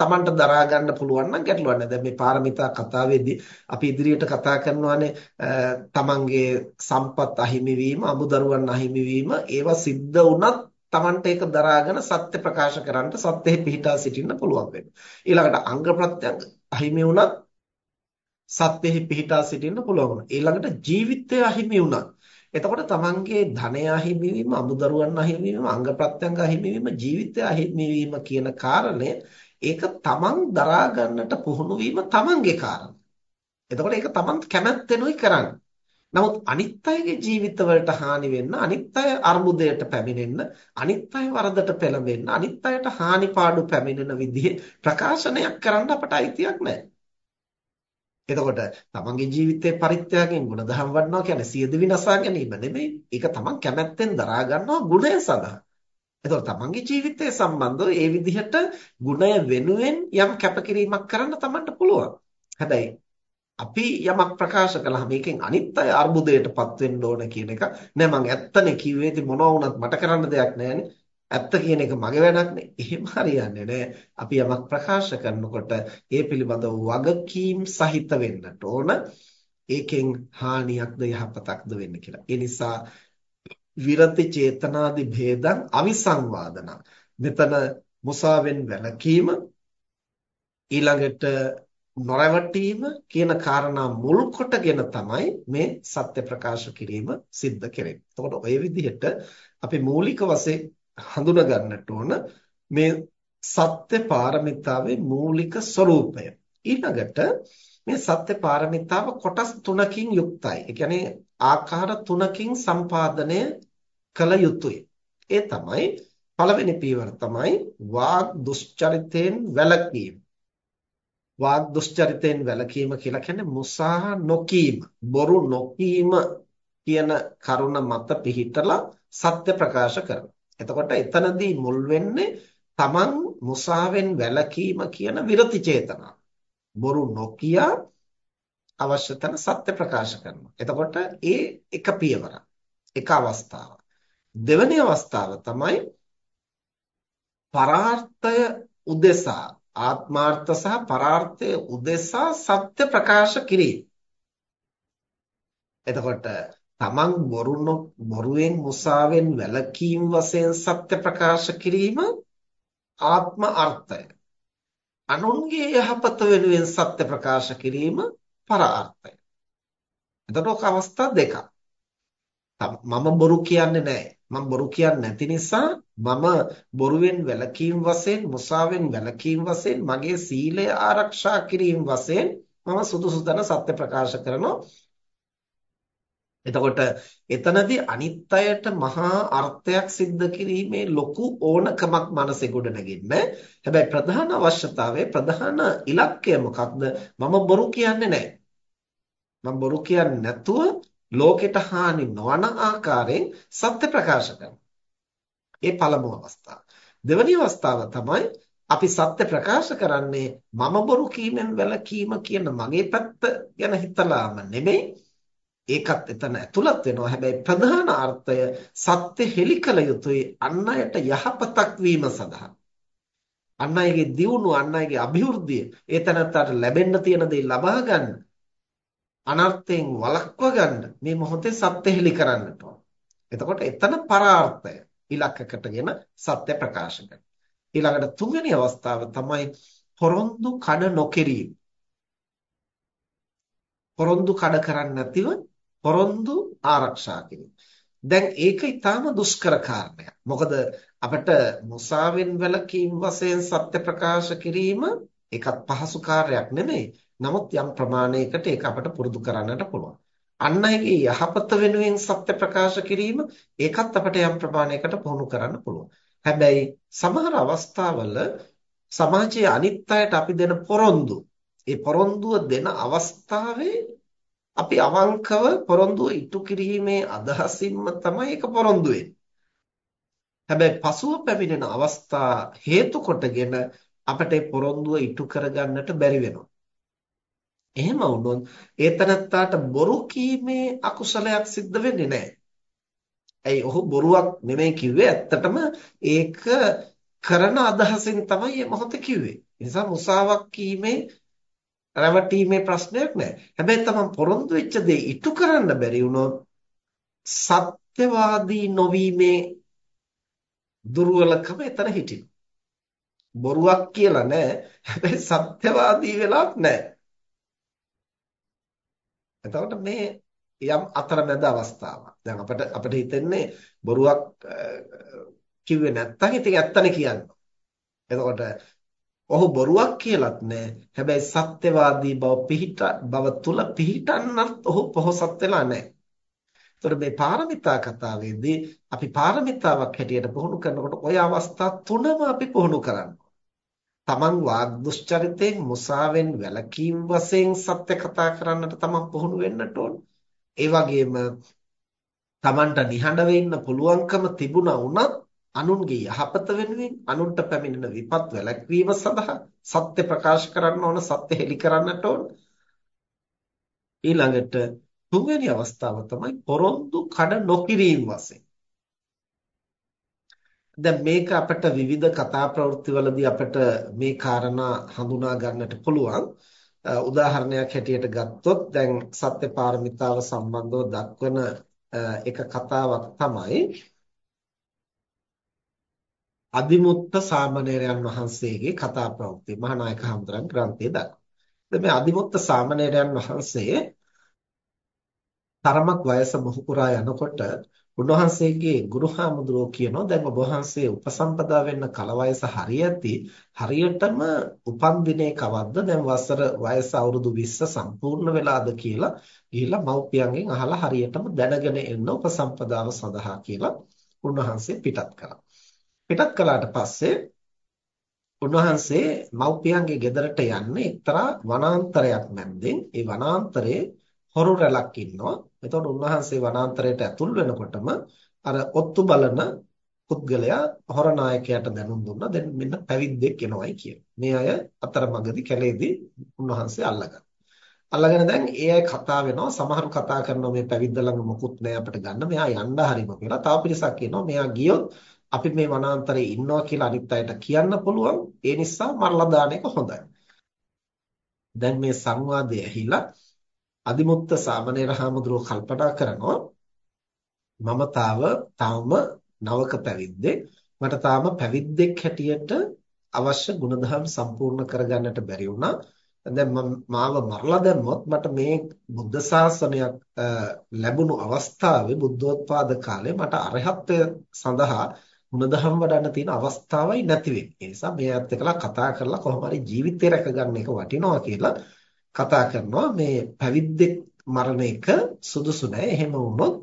Tamanට දරා ගන්න පුළුවන් නම් ගැටලුවක් නැහැ. දැන් මේ පාරමිතා කතාවේදී අපි ඉදිරියට කතා කරනවානේ Tamanගේ සම්පත් අහිමි වීම, අමුදරුවන් අහිමි වීම ඒවා සිද්ධ වුණත් Tamanට ඒක දරාගෙන සත්‍ය ප්‍රකාශ කරන්න සත්‍යෙහි පිහිටා සිටින්න පුළුවන් වෙනවා. ඊළඟට අංග ප්‍රත්‍යංග අහිමි වුණත් සත්‍යෙහි පිහිටා සිටින්න පුළුවන් වෙනවා. ඊළඟට ජීවිතය අහිමි වුණත් එතකොට තමන්ගේ ධනය අහිමි වීම, අමුදරුවන් අහිමි වීම, අංග ප්‍රත්‍යංග අහිමි වීම, ජීවිතය අහිමි වීම කියන කාරණය ඒක තමන් දරා ගන්නට පුහුණු වීම තමන්ගේ කාරණා. එතකොට ඒක තමන් කැමැත්තෙනුයි කරන්නේ. නමුත් අනිත් අයගේ ජීවිතවලට හානි වෙන්න, අනිත් අය අර්බුදයට පැමිණෙන්න, අනිත් අය වරදට පෙළඹෙන්න, අනිත් අයට හානි පාඩු පැමිණෙන විදිහේ ප්‍රකාශනයක් කරන්න අපට අයිතියක් නැහැ. එතකොට තමන්ගේ ජීවිතේ පරිත්‍යාගයෙන් ගුණධම් වඩනවා කියන්නේ සියද විනාශා ගැනීම නෙමෙයි. ඒක තමන් කැමැත්තෙන් දරා ගන්නවා ගුණය සඳහා. එතකොට තමන්ගේ ජීවිතය සම්බන්ධව ඒ විදිහට ගුණය වෙනුවෙන් යම් කැපකිරීමක් කරන්න තමන්ට පුළුවන්. හැබැයි අපි යමක් ප්‍රකාශ කළාම මේකෙන් අනිත් අය අර්බුදයටපත් වෙන්න ඕන කියන එක. නෑ මං ඇත්තනේ කිව්වේ ඉතින් මොනවා වුණත් මට කරන්න දෙයක් නෑනේ ඇත්ත කියන එක මගේ වැඩක් නේ. එහෙම හරියන්නේ නෑ. අපි යමක් ප්‍රකාශ කරනකොට ඒ පිළිබඳව වගකීම් සහිත වෙන්නට ඕන. ඒකෙන් හානියක්ද යහපතක්ද වෙන්න කියලා. ඒ නිසා විරති චේතනාදි භේදං අවිසංවාදන. මෙතන මුසාවෙන් වැළකීම ඊළඟට නොරවටීම කියන කාරණා මුල් කොටගෙන තමයි මේ සත්‍ය ප්‍රකාශ කිරීම සිද්ධ කෙරෙන්නේ. එතකොට ඔය විදිහට අපි මූලික වශයෙන් හඳුනා ගන්නට ඕන මේ සත්‍ය පාරමිතාවේ මූලික ස්වરૂපය. ඊළඟට මේ සත්‍ය පාරමිතාව කොටස් තුනකින් යුක්තයි. ඒ කියන්නේ ආකාර තුනකින් සම්පාදනය කළ යුතුය. ඒ තමයි පළවෙනි පීවර තමයි වාග් දුෂ්චරිතයෙන් වැළකීම. වාග් දුස්චරිතයෙන් වැළකීම කියලා කියන්නේ මුසා නොකීම, බොරු නොකීම කියන කරුණ මත පිහිටලා සත්‍ය ප්‍රකාශ කරනවා. එතකොට එතනදී මුල් වෙන්නේ තමන් මුසාවෙන් වැළකීම කියන විරති චේතනාව. බොරු නොකිය අවශ්‍ය තැන සත්‍ය ප්‍රකාශ කරනවා. එතකොට ඒ එක පියවරක්. එක අවස්ථාවක්. දෙවෙනි අවස්ථාව තමයි පරාර්ථය උදෙසා ආත්මාර්ථ සහ පරාර්ථය උදෙසා සත්‍ය ප්‍රකාශ කිරීම. එතකොට තමන් බොරු බොරුවෙන් මුසාවෙන් වැළකීම් වශයෙන් සත්‍ය ප්‍රකාශ කිරීම ආත්ම අර්ථය. අනුන්ගේ යහපත වෙනුවෙන් සත්‍ය ප්‍රකාශ කිරීම පරාර්ථය. එතකොට අවස්ථා දෙකක්. මම බොරු කියන්නේ නැහැ. මම බොරු කියන්නේ නැති නිසා මම බොරුවෙන් වැළකීම් වශයෙන් මුසාවෙන් වැළකීම් වශයෙන් මගේ සීලය ආරක්ෂා කිරීම වශයෙන් මම සුදුසු තැන සත්‍ය ප්‍රකාශ කරනවා. එතකොට එතනදී අනිත් අයට මහා අර්ථයක් සිද්ධ කිරීමේ ලොකු ඕනකමක් මනසේ ගොඩ නැගෙන්නේ. හැබැයි ප්‍රධාන අවශ්‍යතාවය ප්‍රධාන ඉලක්කය මොකක්ද? මම බොරු කියන්නේ නැහැ. මම බොරු කියන්නේ නැතුව ලෝකෙට හානි නොවන ආකාරයෙන් සත්‍ය ප්‍රකාශ කරනවා. ඒ පළමු අවස්ථාව. දෙවැනි අවස්ථාව තමයි අපි සත්‍ය ප්‍රකාශ කරන්නේ මම බොරු කීමෙන් වැළකීම කියන මගේ පැත්ත ගැන හිතලාම නෙමෙයි ඒකත් එතන ඇතුළත් වෙනවා හැබැයි ප්‍රධාන අර්ථය සත්‍ය හෙළි කළ යුතුයි අන් අයට යහපතක් වීම සඳහා අන් අයගේ දියුණුව අන් අයගේ અભිවෘද්ධිය ඒ තැනත්තාට ලැබෙන්න තියෙන දේ ලබා ගන්න අනර්ථයෙන් වළක්ව ගන්න මේ මොහොතේ සත්‍ය හෙළි කරන්නට එතකොට එතන පරාර්ථය ඉලක්කකටගෙන සත්‍ය ප්‍රකාශ කරනවා ඊළඟට තුන්වෙනි අවස්ථාව තමයි පොරොන්දු කඩ නොකිරීම. පොරොන්දු කඩ කරන්නේ නැතිව පොරොන්දු ආරක්ෂා කිරීම. දැන් ඒක ඊටාම දුෂ්කර කාර්යයක්. මොකද අපිට මුසාවෙන් වැළකීම් වශයෙන් සත්‍ය ප්‍රකාශ කිරීම ඒකත් පහසු කාර්යයක් නෙමෙයි. නමුත් යම් ප්‍රමාණයකට ඒක අපිට පුරුදු කරන්නට පුළුවන්. අන් අයගේ යහපත වෙනුවෙන් සත්‍ය ප්‍රකාශ කිරීම ඒකත් අපිට යම් ප්‍රමාණයකට පුහුණු කරන්න පුළුවන්. හැබැයි සමහර අවස්ථාවල සමාජයේ අනිත් අයට අපි දෙන පොරොන්දු ඒ පොරොන්දුව දෙන අවස්ථාවේ අපි අවංකව පොරොන්දුව ඉටු කිරීමේ අදහසින්ම තමයි ඒක පොරොන්දු හැබැයි පසුව පැමිණෙන අවස්ථා හේතු කොටගෙන අපට ඒ පොරොන්දුව ඉටු කරගන්නට බැරි වෙනවා. එහෙම වුණොත් ඒ තනත්තාට බොරු කීමේ අකුසලයක් සිද්ධ වෙන්නේ නැහැ. ඇයි ඔහු බොරුවක් නෙමෙයි කිව්වේ ඇත්තටම ඒක කරන අදහසින් තමයි මේ මොහොතේ කිව්වේ. ඒ නිසා මුසාවක් කීමේ රැවටීමේ ප්‍රශ්නයක් නැහැ. හැබැයි තමන් පොරොන්දු වෙච්ච දේ ඉටු කරන්න බැරි වුණොත් සත්‍යවාදී නොවීමේ දුර්වලකම එතන හිටිනවා. බොරුවක් කියලා නෑ. හැබැයි සත්‍යවාදී වෙලක් නෑ. එතකොට මේ යම් අතරමැද අවස්ථාවක්. දැන් අපිට අපිට හිතෙන්නේ බොරුවක් කිව්වේ නැත්තම් ඉතින් ඇත්තනේ කියන්නේ. එතකොට ඔහු බොරුවක් කියලත් නෑ. හැබැයි සත්‍යවාදී බව පිහිට බව තුල පිහිටන්නත් ඔහු පොහොසත් වෙලා නෑ. එතකොට මේ පාරමිතා කතාවේදී අපි පාරමිතාවක් හැටියට පුහුණු කරනකොට ওই අවස්ථා තුනම අපි පුහුණු කරනවා. තමන් වාග් දුස්චරිතයෙන් මුසාවෙන් වැළකීම් වශයෙන් සත්‍ය කතා කරන්නට තමන් පුහුණු වෙන්නට ඕන. ඒ වගේම තමන්ට නිහඬව ඉන්න පුළුවන්කම තිබුණා වුණත් අනුන්ගේ යහපත වෙනුවෙන් අනුන්ට පැමිණෙන විපත් වැළැක්වීම සඳහා සත්‍ය ප්‍රකාශ කරන්න ඕන සත්‍ය හෙළි කරන්නට ඕන ඊළඟට තුන්වෙනි අවස්ථාව තමයි පොරොන්දු කඩ නොකිරීම වශයෙන් දැන් මේක අපිට විවිධ කතා ප්‍රවෘත්තිවලදී අපිට මේ කාරණා හඳුනා ගන්නට පුළුවන් උදාහරණයක් හැටියට ගත්තොත් දැන් සත්‍ය පාරමිතාව සම්බන්ධව දක්වන එක කතාවක් තමයි අදිමුත්ත සාමණේරයන් වහන්සේගේ කතා ප්‍රවෘත්ති මහානායක හඳුරන් ග්‍රන්ථයේ දක්වනවා. මේ අදිමුත්ත සාමණේරයන් වහන්සේ තරමක් වයස මොහු පුරා යනකොට උන්වහන්සේගේ ගුරුහාමුදුරුවෝ කියනවා දැන් ඔබ වහන්සේ උපසම්පදා වෙන්න කල වයස හරියති හරියටම උපන් දිනේ කවද්ද? දැන් වසර වයස අවුරුදු 20 සම්පූර්ණ වෙලාද කියලා ගිහිල්ලා මව්පියන්ගෙන් අහලා හරියටම දැනගෙන එන්න උපසම්පදාව සඳහා කියලා උන්වහන්සේ පිටත් කළා. පිටත් කළාට පස්සේ උන්වහන්සේ මව්පියන්ගේ ගෙදරට යන්නේ එක්තරා වනාන්තරයක් මැද්දෙන් ඒ වනාන්තරයේ හොරු රැලක් ඉන්නවා. එතකොට උන්වහන්සේ වනාන්තරයට ඇතුල් වෙනකොටම අර ඔත්තු බලන පුද්ගලයා හොර නායකයාට දැනුම් දුන්නා. දැන් මෙන්න පැවිද්දෙක් එනවයි කියලා. මේ අය අතරමඟදී කැලේදී උන්වහන්සේ අල්ලගත්තා. අල්ලගෙන දැන් ඒ අය කතා වෙනවා. සමහරු කතා කරනවා මේ පැවිද්ද ළඟ මොකුත් නැහැ අපිට ගන්න. මෙයා යන්න හරිම කියලා. තව පිරිසක් කියනවා මෙයා ගියොත් අපි මේ වනාන්තරයේ ඉන්නවා කියලා අනිත් අයට කියන්න පුළුවන්. ඒ නිසා මරලා දාන එක හොඳයි. දැන් මේ සංවාදය ඇහිලා අදිමුත්ත සාමණේර හාමුදුරුවෝ කල්පනා කරනවා මම තාම තාම නවක පැවිද්දෙක් මට තාම පැවිද්දෙක් හැටියට අවශ්‍ය ගුණධර්ම සම්පූර්ණ කරගන්නට බැරි වුණා දැන් මාව මරලා දැම්මොත් මට මේ බුද්ධ ශාසනයක් ලැබුණු අවස්ථාවේ බුද්ධෝත්පාද කාලේ මට අරහත්ත්වය සඳහා ගුණධර්ම වඩන්න තියෙන අවස්ථාවයි නැති වෙන්නේ. ඒ නිසා මේ අයත් එක්කලා කතා කරලා කොහොම හරි ජීවිතය රැකගන්න එක වටිනවා කියලා කතා කරනවා මේ පැවිද්දෙක් මරණ එක සුදුසු නෑ. එහෙම වුණොත්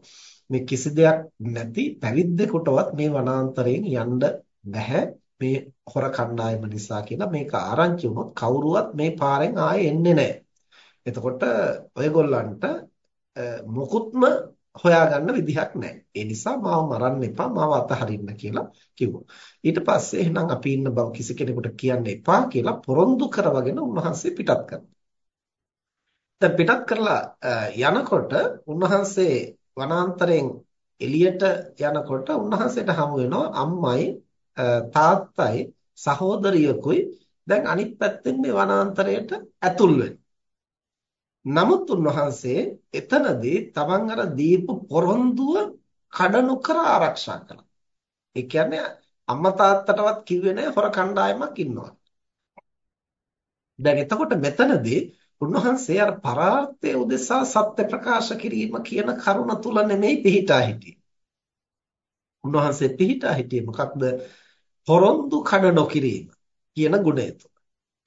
මේ කිසි දෙයක් නැති පැවිද්දෙකුටවත් මේ වනාන්තරයෙන් යන්න බෑ. මේ හොර කණ්ඩායම නිසා කියලා මේක ආරංචි වුණොත් කවුරුවත් මේ පාරෙන් ආයේ එන්නේ නැහැ. එතකොට ඔයගොල්ලන්ට මොකුත්ම හොයාගන්න විදිහක් නැහැ. ඒ නිසා මාව මරන්න එපා, මාව අතහරින්න කියලා කිව්වා. ඊට පස්සේ එහෙනම් අපි ඉන්න බව කිසි කෙනෙකුට කියන්න එපා කියලා පොරොන්දු කරවගෙන උන්වහන්සේ පිටත් කරනවා. දැන් පිටත් කරලා යනකොට උන්වහන්සේ වනාන්තරයෙන් එළියට යනකොට උන්වහන්සේට හමු වෙනවා අම්මයි තාත්තයි සහෝදරියකුයි දැන් අනිත් පැත්තෙන් මේ වනාන්තරයට ඇතුල් වෙනවා. නමුත් උන්වහන්සේ එතනදී තමන් අර දීපු පොරොන්දුව කඩ නොකර ආරක්ෂා කළා. ඒ කියන්නේ අම්මා තාත්තටවත් කිව්වේ නැහැ හොර කණ්ඩායමක් ඉන්නවා. දැන් එතකොට මෙතනදී උන්වහන්සේ අර පරාර්ථය උදෙසා සත්‍ය ප්‍රකාශ කිරීම කියන කරුණ තුල නෙමෙයි පිහිටා හිටියේ. උන්වහන්සේ පිහිටා හිටියේ මොකක්ද? පොරොන්දු කඩ නොකිරීම කියන ගුණය තුල.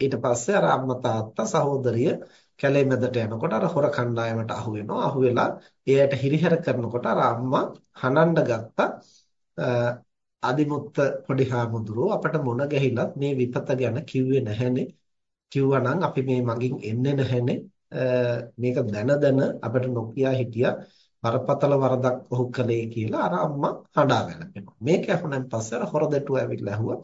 ඊට පස්සේ අර අම්මා තාත්තා සහෝදරිය කැලේ මැදට යනකොට අර හොර කණ්ඩායමට අහු වෙනවා. අහු වෙලා එයාට හිරිහැර කරනකොට අර අම්මා හනන්න ගත්තා. අදිමුත්ත පොඩි හාමුදුරුවෝ අපට මොන ගැහිලත් මේ විපත ගැන කිව්වේ නැහැනේ. කිව්වනම් අපි මේ මගින් එන්නේ නැහැනේ. මේක දැන දැන අපිට නොකියා හිටියා. බරපතල වරදක් ඔහු කළේ කියලා අර අම්මා හඬා වැළපෙනවා. මේක අහුනන් පස්සේ අර හොරදටුව ඇවිල්ලා ඇහුවා.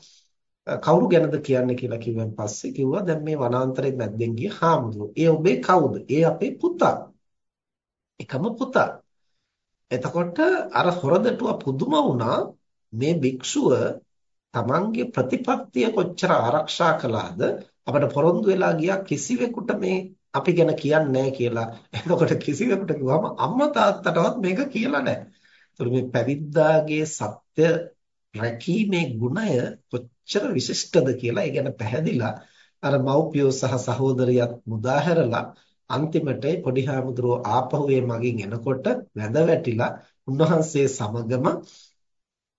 කවුරු ගැනද කියන්නේ කියලා කිව්වන් පස්සේ කිව්වා දැන් මේ වනාන්තරයේ මැද්දෙන් ගිය හාමුදුරුවෝ. ඒ ඔබේ කවුද? ඒ අපේ පුතා. එකම පුතා. එතකොට අර හොරදටුව පුදුම වුණා මේ භික්ෂුව තමන්ගේ ප්‍රතිපත්තිය කොච්චර ආරක්ෂා කළාද අපිට පොරොන්දු වෙලා ගියා කිසිවෙකුට මේ අපි ගැන කියන්නේ කියලා. එතකොට කිසිවෙකුට කිව්වම අම්මා තාත්තටවත් මේක කියලා නැහැ. ඒතර මේ පැවිද්දාගේ සත්‍ය රැකීමේ ගුණය කොච්චර විශිෂ්ටද කියලා ඒ ගැන පැහැදිලා අර මව්පියෝ සහ සහෝදරියත් මුදාහැරලා අන්තිමට පොඩි හාමුදුරුවෝ ආපහු ඒ මගින් එනකොට වැඳ වැටිලා උන්වහන්සේ සමගම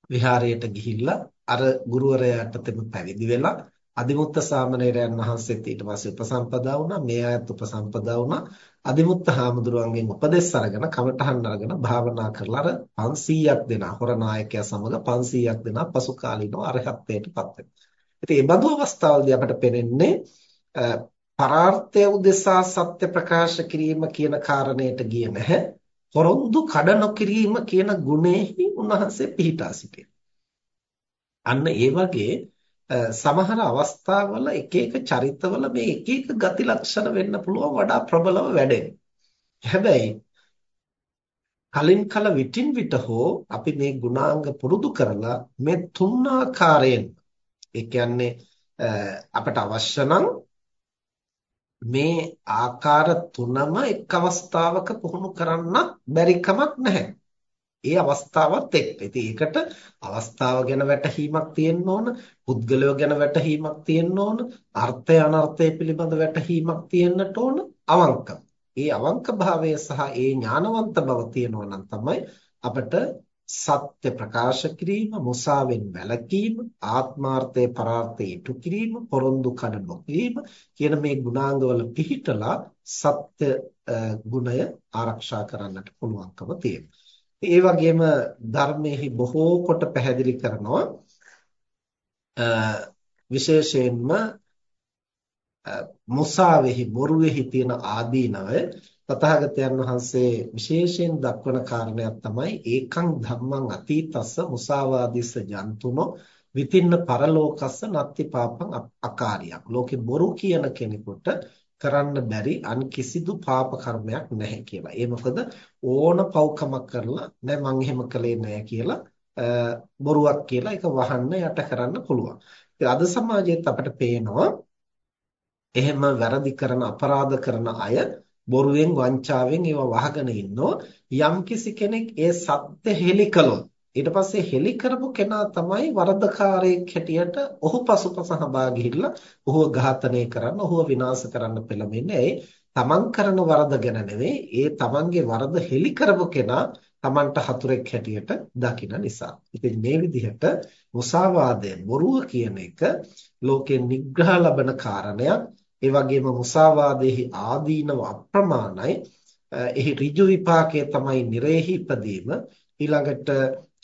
විහාරයට ගිහිල්ලා අර ගුරුවරයාට තෙම පැවිදි වෙලා අදිමුත්ත සාමණේරයන් වහන්සේත් ඊට පස්සේ උපසම්පදා වුණා මේ අයත් උපසම්පදා වුණා අදිමුත්ත හාමුදුරුවන්ගෙන් උපදෙස් අරගෙන කමඨහන් අරගෙන භාවනා කරලා අර 500ක් දෙනා හොර නායකයා සමග 500ක් දෙනා පසු කාලීනව අරහත්ත්වයටපත් වෙනවා. ඉතින් මේ බඳු අවස්ථාවලදී අපට පෙනෙන්නේ පරාර්ථය උදෙසා සත්‍ය ප්‍රකාශ කිරීම කියන කාරණයට ගියේ නැහැ. පොරොන්දු කඩ නොකිරීම කියන ගුණෙහි උන්වහන්සේ පිහිටා සිටියා. අන්න ඒ වගේ සමහර අවස්ථාවල එක එක චරිතවල මේ එක එක ගති ලක්ෂණ වෙන්න පුළුවන් වඩා ප්‍රබලව වැඩෙන. හැබැයි කලින් කල විටින් විට හෝ අපි මේ ගුණාංග පුරුදු කරලා මේ තුන් ආකාරයෙන් ඒ කියන්නේ අපට අවශ්‍ය නම් මේ ආකාර තුනම එක් අවස්ථාවක පුහුණු කරන්න බැරි කමක් නැහැ. ඒ අවස්ථාවත් එක්ක. ඉතින් ඒකට අවස්ථාව ගැන වැටහීමක් තියෙන්න ඕන, පුද්ගලයෝ ගැන වැටහීමක් තියෙන්න ඕන, අර්ථය අනර්ථය පිළිබඳ වැටහීමක් තියෙන්නට ඕන අවංක. ඒ අවංක භාවය සහ ඒ ඥානවන්ත බව තියෙනවා නම් තමයි අපිට සත්‍ය ප්‍රකාශ කිරීම, මුසාවෙන් වැළකීම, ආත්මාර්ථය පරාර්ථය ඉටු කිරීම, පොරොන්දු කඩ නොකිරීම කියන මේ ගුණාංගවල පිහිටලා සත්‍ය ගුණය ආරක්ෂා කරන්නට පුළුවන්කම තියෙනවා. ඒ වගේම ධර්මයේ බොහෝ කොට පැහැදිලි කරනවා. විශේෂයෙන්ම මුසාවෙහි බොරුවෙහි තියෙන ආදීනවය තථාගතයන් වහන්සේ විශේෂයෙන් දක්වන කාරණයක් තමයි ඒකං ධම්මං අතීතස්ස මුසාවාදිස්ස ජන්තුනෝ විතින්න පරලෝකස්ස නත්ති පාපං අකාරියක්. ලෝකේ බොරු කියන කෙනෙකුට කරන්න බැරි අන් කිසිදු පාප කර්මයක් නැහැ කියලා. ඒ මොකද ඕන පව්කමක් කරලා නෑ මං එහෙම කළේ නෑ කියලා බොරුවක් කියලා ඒක වහන්න යට කරන්න පුළුවන්. ඉතින් අද සමාජයේත් අපිට පේනවා එහෙම වැරදි කරන අපරාධ කරන අය බොරුවෙන් වංචාවෙන් ඒවා වහගෙන ඉන්නෝ යම්කිසි කෙනෙක් ඒ සත්‍ය හෙලි කළොත් ඊට පස්සේ හෙලි කරපු කෙනා තමයි වරදකාරයෙක් හැටියට ඔහු පසුපස හඹා ගිහිල්ලා ඔහුව ඝාතනය කරන්න ඔහුව විනාශ කරන්න පෙළඹෙන්නේ ඒ තමන් කරන වරද ගැන නෙවෙයි ඒ තමන්ගේ වරද හෙලි කරපු කෙනා තමන්ට හතුරෙක් හැටියට දකින නිසා. ඉතින් මේ විදිහට මුසාවාදය බොරුව කියන එක ලෝකෙන් නිග්‍රහ ලබන කාරණයක්. ඒ වගේම මුසාවාදයේහි ආදීනව අප්‍රමාණයි. එහි ඍජු විපාකයේ තමයි නිරේහි ඉපදීම. ඊළඟට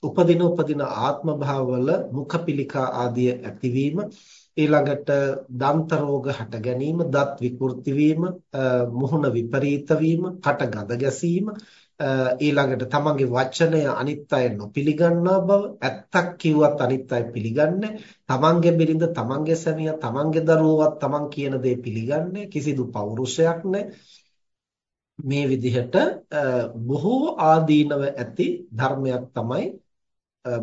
උපදින උපදින ආත්ම භාවවල මුඛපිලිකා ආදිය ඇතිවීම ඊළඟට දන්ත රෝග හට ගැනීම, දත් විකෘති වීම, මුහුණ විපරීත වීම, කට ගඳ ගැසීම, ඊළඟට තමන්ගේ වචනය අනිත් අය නොපිළගන්නා බව, ඇත්තක් කිව්වත් අනිත් අය පිළිගන්නේ, තමන්ගේ බිරිඳ, තමන්ගේ සැමියා, තමන්ගේ දරුවෝවත් තමන් කියන දේ පිළිගන්නේ, කිසිදු පෞරුෂයක් නැහැ. මේ විදිහට බොහෝ ආදීනව ඇති ධර්මයක් තමයි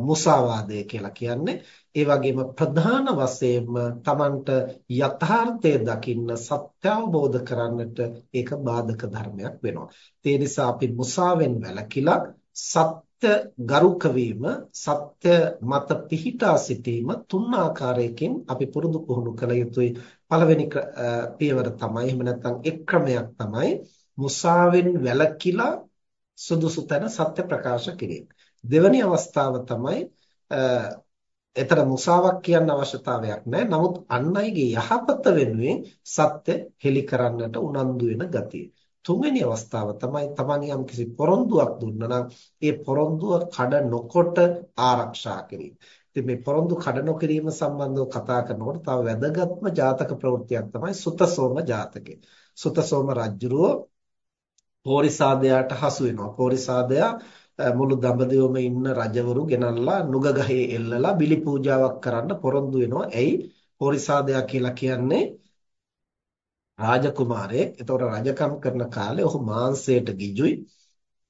මුසාවාදය කියලා කියන්නේ. ඒ වගේම ප්‍රධාන වශයෙන්ම Tamanට යථාර්ථය දකින්න සත්‍ය අවබෝධ කරන්නට ඒක බාධක ධර්මයක් වෙනවා. ඒ නිසා අපි මුසාවෙන් වැළකීලා සත්‍ය ගරුක වීම සත්‍ය මත පිහිටා සිටීම තුන් ආකාරයකින් අපි පුරුදු පුහුණු කළ යුතුයි. පළවෙනි පියවර තමයි එහෙම නැත්නම් එක් ක්‍රමයක් තමයි මුසාවෙන් වැළකීලා සුදුසු තැන සත්‍ය ප්‍රකාශ කිරීම. දෙවැනි අවස්ථාව තමයි එතර මුසාවක් කියන්න අවශ්‍යතාවයක් නැහැ. නමුත් අන් අයගේ යහපත වෙනුවෙන් සත්‍ය හෙලි කරන්නට උනන්දු වෙන ගතිය. තුන්වෙනි අවස්ථාව තමයි තමන් යම්කිසි පොරොන්දුවක් දුන්නා නම් ඒ පොරොන්දුව කඩ නොකොට ආරක්ෂා කිරීම. ඉතින් මේ පොරොන්දු කඩ නොකිරීම සම්බන්ධව කතා කරනකොට තව වැදගත්ම ජාතක ප්‍රවෘත්තියක් තමයි සුතසෝම ජාතකය. සුතසෝම රජුරෝ පෝරිසාදයාට හසු වෙනවා. පෝරිසාදයා මුළු දඹදිවම ඉන්න රජවරු ගෙනල්ලා නුග ගහේ එල්ලලා බිලි පූජාවක් කරන්න පොරොන්දු වෙනවා. එයි පෝරිසාදයා කියලා කියන්නේ රාජකුමාරයෙක්. එතකොට රජකම් කරන කාලේ ඔහු මාංශයට ගිජුයි.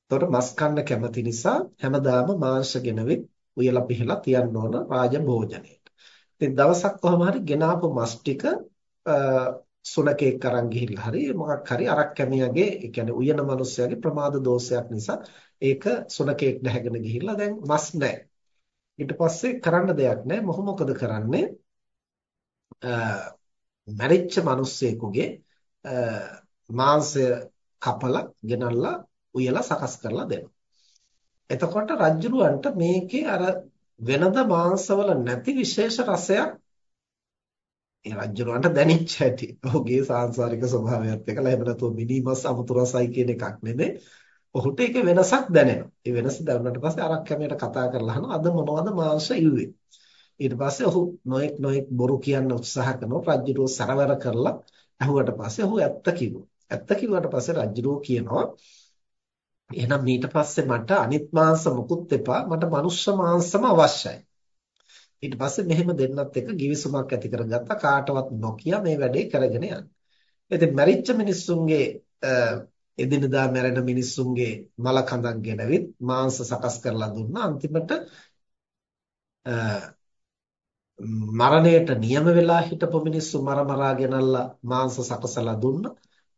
එතකොට මස් කන්න කැමති නිසා හැමදාම මාංශ ගෙනවිත් උයලා පිහලා තියන්න ඕන රාජ භෝජනයට. ඉතින් දවසක් කොහොම හරි ගෙනාපු මස් ටික සුනකෙක් අරන් ගිහිල්ලා හරි මොකක් හරි අරක් කැමියාගේ ඒ කියන්නේ උයන මිනිස්සයාගේ ප්‍රමාද දෝෂයක් නිසා ඒක සුනකෙක් දැහැගෙන ගිහිල්ලා දැන් මස් නැහැ. ඊට පස්සේ කරන්න දෙයක් නැහැ. මොහොම මොකද කරන්නේ? මැරිච්ච මිනිස්සෙකුගේ මාංශය කපලා ගෙනල්ලා උයලා සකස් කරලා දෙනවා. එතකොට රජුරවන්ට මේකේ අර වෙනද මාංශවල නැති විශේෂ රසයක් ඒ රජුරවන්ට දැනෙච්ච හැටි. ඔහුගේ සාංශාරික ස්වභාවයත් එක්කලා එහෙම නැතුව මිනිමස් අමුතු රසයි කියන එකක් නෙමෙයි. ඔහුට ඒක වෙනසක් දැනෙනවා. ඒ වෙනස දැනුණාට පස්සේ අරක් කැමයට කතා කරලා අහනවා අද මොනවද මාංශ ඉල්ලුවේ. ඊට පස්සේ ඔහු නොඑක් නොඑක් බොරු කියන්න උත්සාහ කරනවා. රජුරෝ සරවර කරලා අහුවට පස්සේ ඔහු ඇත්ත කිව්වා. ඇත්ත කිව්වට පස්සේ රජුරෝ කියනවා එහෙනම් ඊට පස්සේ මට අනිත් මාංශ මුකුත් එපා. මට මනුෂ්‍ය මාංශම අවශ්‍යයි. ඊට පස්සේ මෙහෙම දෙන්නත් එක්ක givisුමක් ඇති කරගත්තා කාටවත් නොකිය මේ වැඩේ කරගෙන යන්න. ඉතින් මැරිච්ච මිනිස්සුන්ගේ එදිනදා මැරෙන මිනිස්සුන්ගේ මල කඳක් ගෙනවිත් මාංශ සකස් කරලා දුන්නා. අන්තිමට මරණයට නියම වෙලා හිටපු මිනිස්සු මරමරා ගෙනල්ලා මාංශ සකසලා දුන්නා.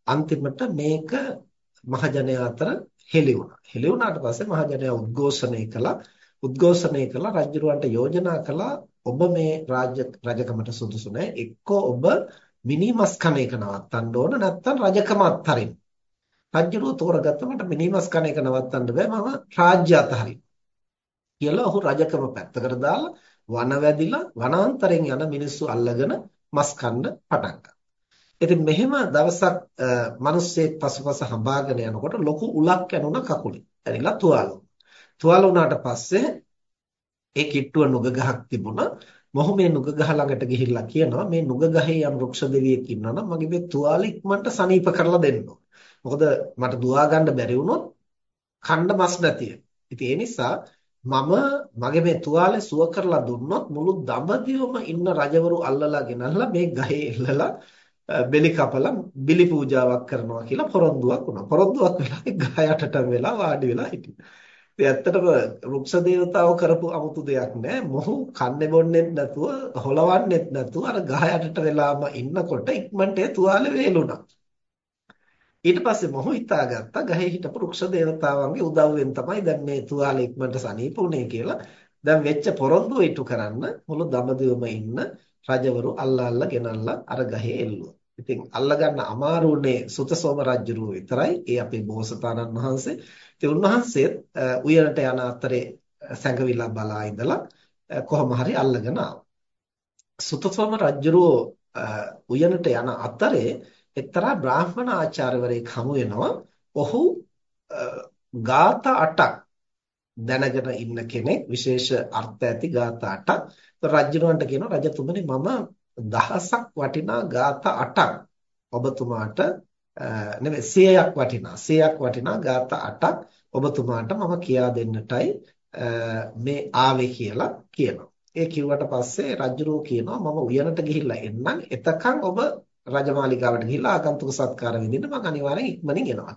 අන්තිමට මේක මහජනයා අතර හෙළි වුණා. හෙළි වුණාට පස්සේ මහජනයා උද්ඝෝෂණය කළා. උද්ඝෝෂණය කළා රජුරවන්ට යෝජනා කළා ඔබ මේ රාජ්‍ය රජකමට සුදුසු නැහැ. එක්කෝ ඔබ මිනිමස් කන එක නවත්තන්න ඕන නැත්නම් රජකම අත්හරින්න. රජුරෝ තෝරගත්ත මට මිනිමස් කන එක නවත්තන්න බෑ මම රාජ්‍ය අතහරින්න. කියලා ඔහු රජකම පැත්තකට දාලා වන වැදිලා වනාන්තරෙන් යන මිනිස්සු අල්ලගෙන මස් කන්න පටන් ගත්තා. ඉතින් මෙහෙම දවසක් මිනිස්සෙක් පසුපස හඹාගෙන යනකොට ලොකු උලක් ඇනුණ කකුලේ. ඇනිලා තුවාල තුවාල වුණාට පස්සේ ඒ කිට්ටුව නුග ගහක් තිබුණා. මොහු මේ නුග ගහ ළඟට ගිහිල්ලා කියනවා මේ නුග ගහේ යම් වෘක්ෂ දෙවියෙක් ඉන්නවා නම් මගේ මේ තුවාල ඉක්මනට සනීප කරලා දෙන්න මොකද මට දුවා ගන්න බැරි වුණොත් කන්න මස් නැතිය. ඉතින් ඒ නිසා මම මගේ මේ තුවාලේ සුව කරලා දුන්නොත් මුළු දඹදිවම ඉන්න රජවරු අල්ලලා ගෙනල්ලා මේ ගහේ එල්ලලා බෙලි කපලා බිලි පූජාවක් කරනවා කියලා පොරොන්දුවක් වුණා. පොරොන්දුවක් වෙලා ගහ යටට වෙලා වාඩි වෙලා හිටියා. ඉතින් ඇත්තටම රුක්ෂ දේවතාවෝ කරපු 아무තු දෙයක් නෑ. මොහු කන්නේ බොන්නේත් නැතුව, හොලවන්නේත් නැතුව අර ගහ යටට වෙලාම ඉන්නකොට ඉක්මනට ඒ තුවාලේ වේලුණා. ඊට පස්සේ මොහු හිතාගත්තා ගහේ හිටපු රුක්ෂ දේවතාවන්ගේ උදව්වෙන් තමයි දැන් මේ තුවාලේ ඉක්මනට සනීප වුනේ කියලා. දැන් වෙච්ච පොරොන්දුව ඉටු කරන්න මුළු දඹදිවම ඉන්න රජවරු අල්ලා අල්ලා ගෙනල්ලා අර ගහේ එල්ලුවා. ඉතින් අල්ලගන්න අමාරුනේ සුතසෝම රජුරුව විතරයි. ඒ අපේ බෝසතාණන් වහන්සේ. ඉතින් උන්වහන්සේත් උයනට යන අතරේ සැඟවිලා බලා ඉඳලා කොහොම හරි අල්ලගෙන ආවා. සුතසෝම රජුරුව උයනට යන අතරේ එක්තරා බ්‍රාහ්මණ ආචාර්යවරයෙක් හමු වෙනවා. ඔහු ගාථා 8ක් දැනගෙන ඉන්න කෙනෙක් විශේෂ අර්ථ ඇති ගාථා 8ක් රජුරවන්ට කියනවා රජතුමනි මම දහසක් වටිනා ગાථා 8ක් ඔබතුමාට නෙමෙයි 100ක් වටිනා 100ක් වටිනා ગાථා 8ක් ඔබතුමාට මම කියා දෙන්නටයි මේ ආවේ කියලා කියනවා. ඒ කිව්වට පස්සේ රජුරෝ කියනවා මම උයනට ගිහිල්ලා එන්නම්. එතකන් ඔබ රජමාලිගාවට ගිහිල්ලා ආගන්තුක සත්කාර විඳින්න මම අනිවාර්යෙන් ඉක්මනින් එනවා.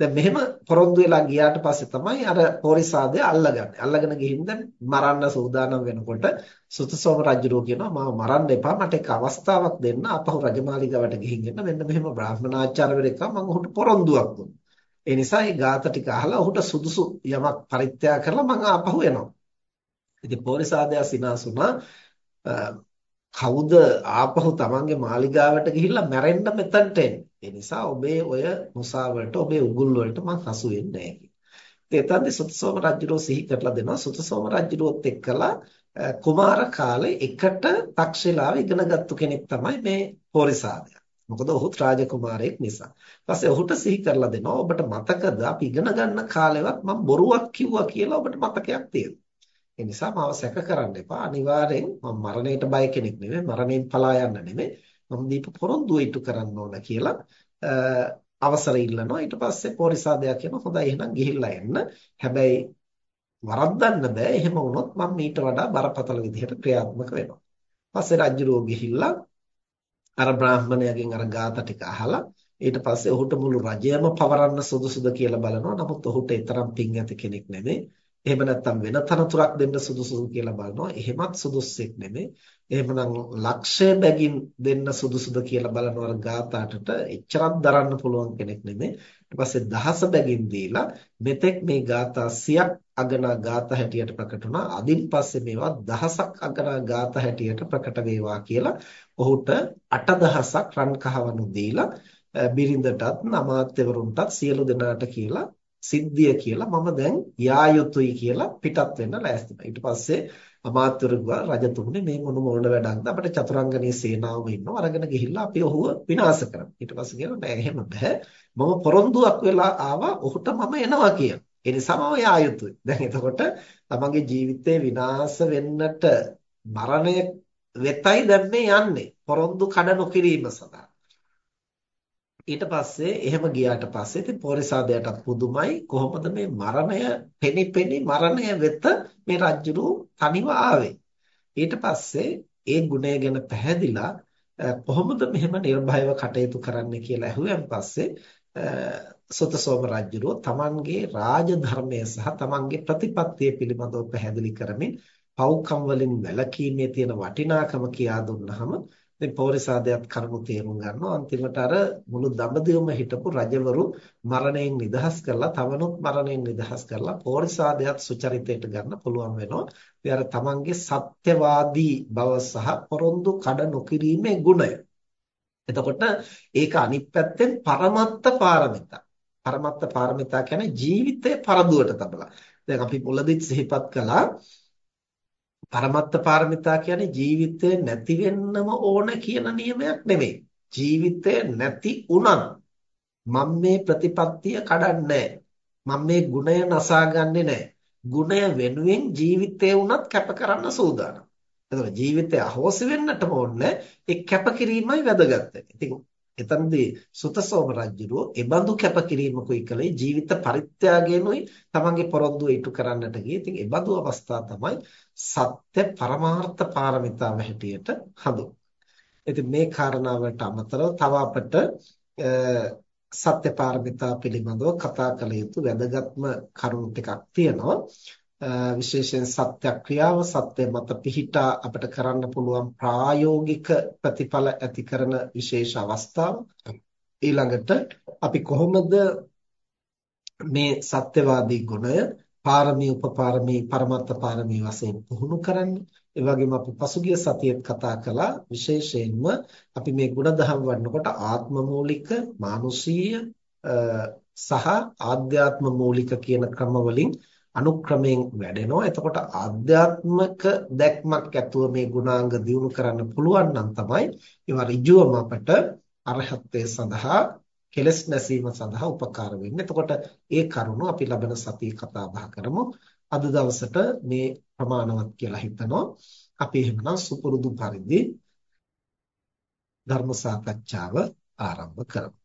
දැන් මෙහෙම පොරොන්දු වෙලා ගියාට පස්සේ තමයි අර පොරිසාදය අල්ලගන්නේ. අල්ලගෙන ගිහින් දැන් මරන්න සූදානම් වෙනකොට සුතසෝම රජුරෝ කියනවා මම මරන්න එපා මට එක අවස්ථාවක් දෙන්න අපහු රජමාලිගාවට ගිහින් එන්න මෙන්න මෙහෙම බ්‍රාහ්මනාචාර්යවරයෙක් මම ඔහුට පොරොන්දුවක් දුන්නා. ඒ නිසා මේ ગાත ටික අහලා ඔහුට සුදුසු යමක් පරිත්‍යාග කරලා මම ආපහු එනවා. ඉතින් පොරිසාදයා සිනාසුනා කවුද ආපහු තමන්ගේ මාලිගාවට ගිහිල්ලා මැරෙන්න මෙතනට එන්නේ. ඒ නිසා ඔබේ ඔය මුසාවලට ඔබේ උගුල් වලට මං හසු වෙන්නේ නැහැ කියලා. එතනදී සුතසෝම රජුරෝ සිහි කරලා දෙනවා. සුතසෝම රජුරෝත් එක්කලා කුමාර කාලේ එකට තක්ෂිලාව ඉගෙනගත්තු කෙනෙක් තමයි මේ පොරිසාදයා. මොකද ඔහු රාජකුමාරයෙක් නිසා. ඊපස්සේ ඔහුට සිහි කරලා දෙනවා ඔබට මතකද අපි ඉගෙන ගන්න කාලෙවත් මම බොරුවක් කිව්වා කියලා ඔබට මතකයක් තියෙනවා. ඒ නිසා මාව සැක කරන්න එපා. අනිවාර්යෙන් මම මරණයට බය කෙනෙක් නෙමෙයි. මරණයෙන් පලා යන්න නෙමෙයි. මම දීප පොරොන්දුව ඉටු කරන්න ඕන කියලා අවසර ඉල්ලනවා. ඊට පස්සේ පොරිසාදයා කියනවා හොඳයි එහෙනම් ගිහිල්ලා එන්න. හැබැයි වරද්දන්න බෑ. එහෙම වුණොත් මම ඊට වඩා බරපතල විදිහට ක්‍රියාත්මක වෙනවා. පස්සේ රජුරෝ ගිහිල්ලා අර බ්‍රාහ්මණයාගෙන් අර ગાත ටික අහලා ඊට පස්සේ ඔහුට මුළු රජයම පවරන්න සුදුසුද කියලා බලනවා. නමුත් ඔහුට ඒ තරම් පිං ඇති කෙනෙක් නෙමෙයි. එහෙම නැත්නම් වෙන තනතුරක් දෙන්න සුදුසුද කියලා බලනවා. එහෙමත් සුදුස්සෙක් නෙමෙයි. එහෙමනම් ලක්ෂය බැගින් දෙන්න සුදුසුද කියලා බලනවා අර ගාතාටට එච්චරක් දරන්න පුළුවන් කෙනෙක් නෙමෙයි. ඊට පස්සේ දහස බැගින් දීලා මෙතෙක් මේ ගාථා 100ක් අගනා ගාථා හැටියට ප්‍රකට වුණා. අදින් පස්සේ මේවා දහසක් අගනා ගාථා හැටියට ප්‍රකට වේවා කියලා ඔහුට 8000ක් රන් කහවණු දීලා බිරිඳටත් අමාත්‍යවරුන්ටත් සියලු දෙනාට කියලා සිද්ධිය කියලා මම දැන් යා යුතුයි කියලා පිටත් වෙන්න ලෑස්තිලා. ඊට පස්සේ අමාත්‍යවරු රජතුමනි මේ මොන මොන වැඩක්ද අපිට චතුරංගනී සේනාවම ඉන්නවා අරගෙන ගිහිල්ලා අපි ඔහුව විනාශ කරමු. ඊට පස්සේ කියනවා නෑ එහෙම බෑ. මම පොරොන්දුවක් වෙලා ආවා ඔහුට මම එනවා කියලා. ඒ නිසා මම යා යුතුයි. දැන් එතකොට තමන්ගේ ජීවිතේ විනාශ වෙන්නට මරණය වෙතයි දැන් මේ යන්නේ. පොරොන්දු කඩ නොකිරීම සඳහා. ඊට පස්සේ එහෙම ගියාට පස්සේ ඉතින් පොරිසාදයට පුදුමයි. කොහොමද මේ මරණය පෙනිපෙනි මරණය වෙත මේ රජුරු තනිව ආවේ. ඊට පස්සේ ඒ ගුණය ගැන පැහැදිලා කොහොමද මෙහෙම නිර්භයව කටයුතු කරන්න කියලා ඇහුවෙන් පස්සේ සුතසෝම රජුරෝ තමන්ගේ රාජධර්මය සහ තමන්ගේ ප්‍රතිපත්තිය පිළිබඳව පැහැදිලි කරමින් පව්කම් වලින් වැළකීමේ තියෙන වටිනාකම කියා දුන්නාම ඉතින් පෞරිසාදයට කරුණු තේරුම් ගන්නවා අන්තිමට අර මුළු දඹදිවම හිටපු රජවරු මරණයෙන් නිදහස් කරලා තවනුත් මරණයෙන් නිදහස් කරලා පෞරිසාදයට සුචරිතයට ගන්න පුළුවන් වෙනවා. ඉතින් අර තමන්ගේ සත්‍යවාදී බව සහ පොරොන්දු කඩ නොකිරීමේ ගුණය. එතකොට ඒක අනිත් පැත්තෙන් පරමත්ත පාරමිතා. පරමත්ත පාරමිතා කියන්නේ ජීවිතේ පරදුවට තබලා. දැන් අපි මුලදිත් සිහිපත් කළා පරමත්ත පාරමිතා කියන්නේ ජීවිතේ නැති වෙන්නම ඕන කියන නියමයක් නෙමෙයි. ජීවිතේ නැති උනත් මම මේ ප්‍රතිපත්තිය කඩන්නේ මම මේ ගුණය නසාගන්නේ නැහැ. ගුණය වෙනුවෙන් ජීවිතේ උනත් කැප කරන්න සූදානම්. එතකොට ජීවිතය අහෝසි වෙන්නටම ඕනේ ඒ කැපකිරීමයි වැදගත්. ඉතින් එතනදී සුතසෝම රජුරෝ එබඳු කැපකිරීමකුයි කලේ ජීවිත පරිත්‍යාගයෙන්ුයි තමන්ගේ පොරොන්දුව ඉටු කරන්නට ගියේ. ඉතින් එබඳු අවස්ථා තමයි සත්‍ය පරමාර්ථ පාරමිතාව හැටියට හඳුන්වන්නේ. ඉතින් මේ කාරණාවට අමතරව තව අපට සත්‍ය පාරමිතා පිළිබඳව කතා කළ යුතු වැදගත්ම කරුණු ටිකක් තියෙනවා. විශේෂයෙන් සත්‍යක්‍රියාව සත්‍ය මත පිහිටා අපිට කරන්න පුළුවන් ප්‍රායෝගික ප්‍රතිඵල ඇති කරන විශේෂ අවස්ථාව. ඊළඟට අපි කොහොමද මේ සත්‍යවාදී ගුණය පාරමී උපපාරමී පරමත්ත පාරමී වශයෙන් පුහුණු කරන්නේ? ඒ වගේම අපි පසුගිය සතියේත් කතා කළා විශේෂයෙන්ම අපි මේ ගුණධම් වඩනකොට ආත්ම මූලික මානුෂීය සහ ආධ්‍යාත්ම මූලික කියන ක්‍රම වලින් අනුක්‍රමයෙන් වැඩෙනවා. එතකොට ආධ්‍යාත්මක දැක්මක් ඇතුව මේ ගුණාංග දියුණු කරන්න පුළුවන් නම් තමයි ඒවා ඍජුවම අපට අරහත්ත්වයේ සඳහා කෙලස් නැසීම සඳහා උපකාර වෙන්නේ. එතකොට ඒ කරුණු අපි ලබන සතියේ කතා බහ කරමු. අද දවසට මේ ප්‍රමාණවත් කියලා හිතනවා. අපි එහෙමනම් සුපුරුදු පරිදි ධර්ම සාකච්ඡාව ආරම්භ කරමු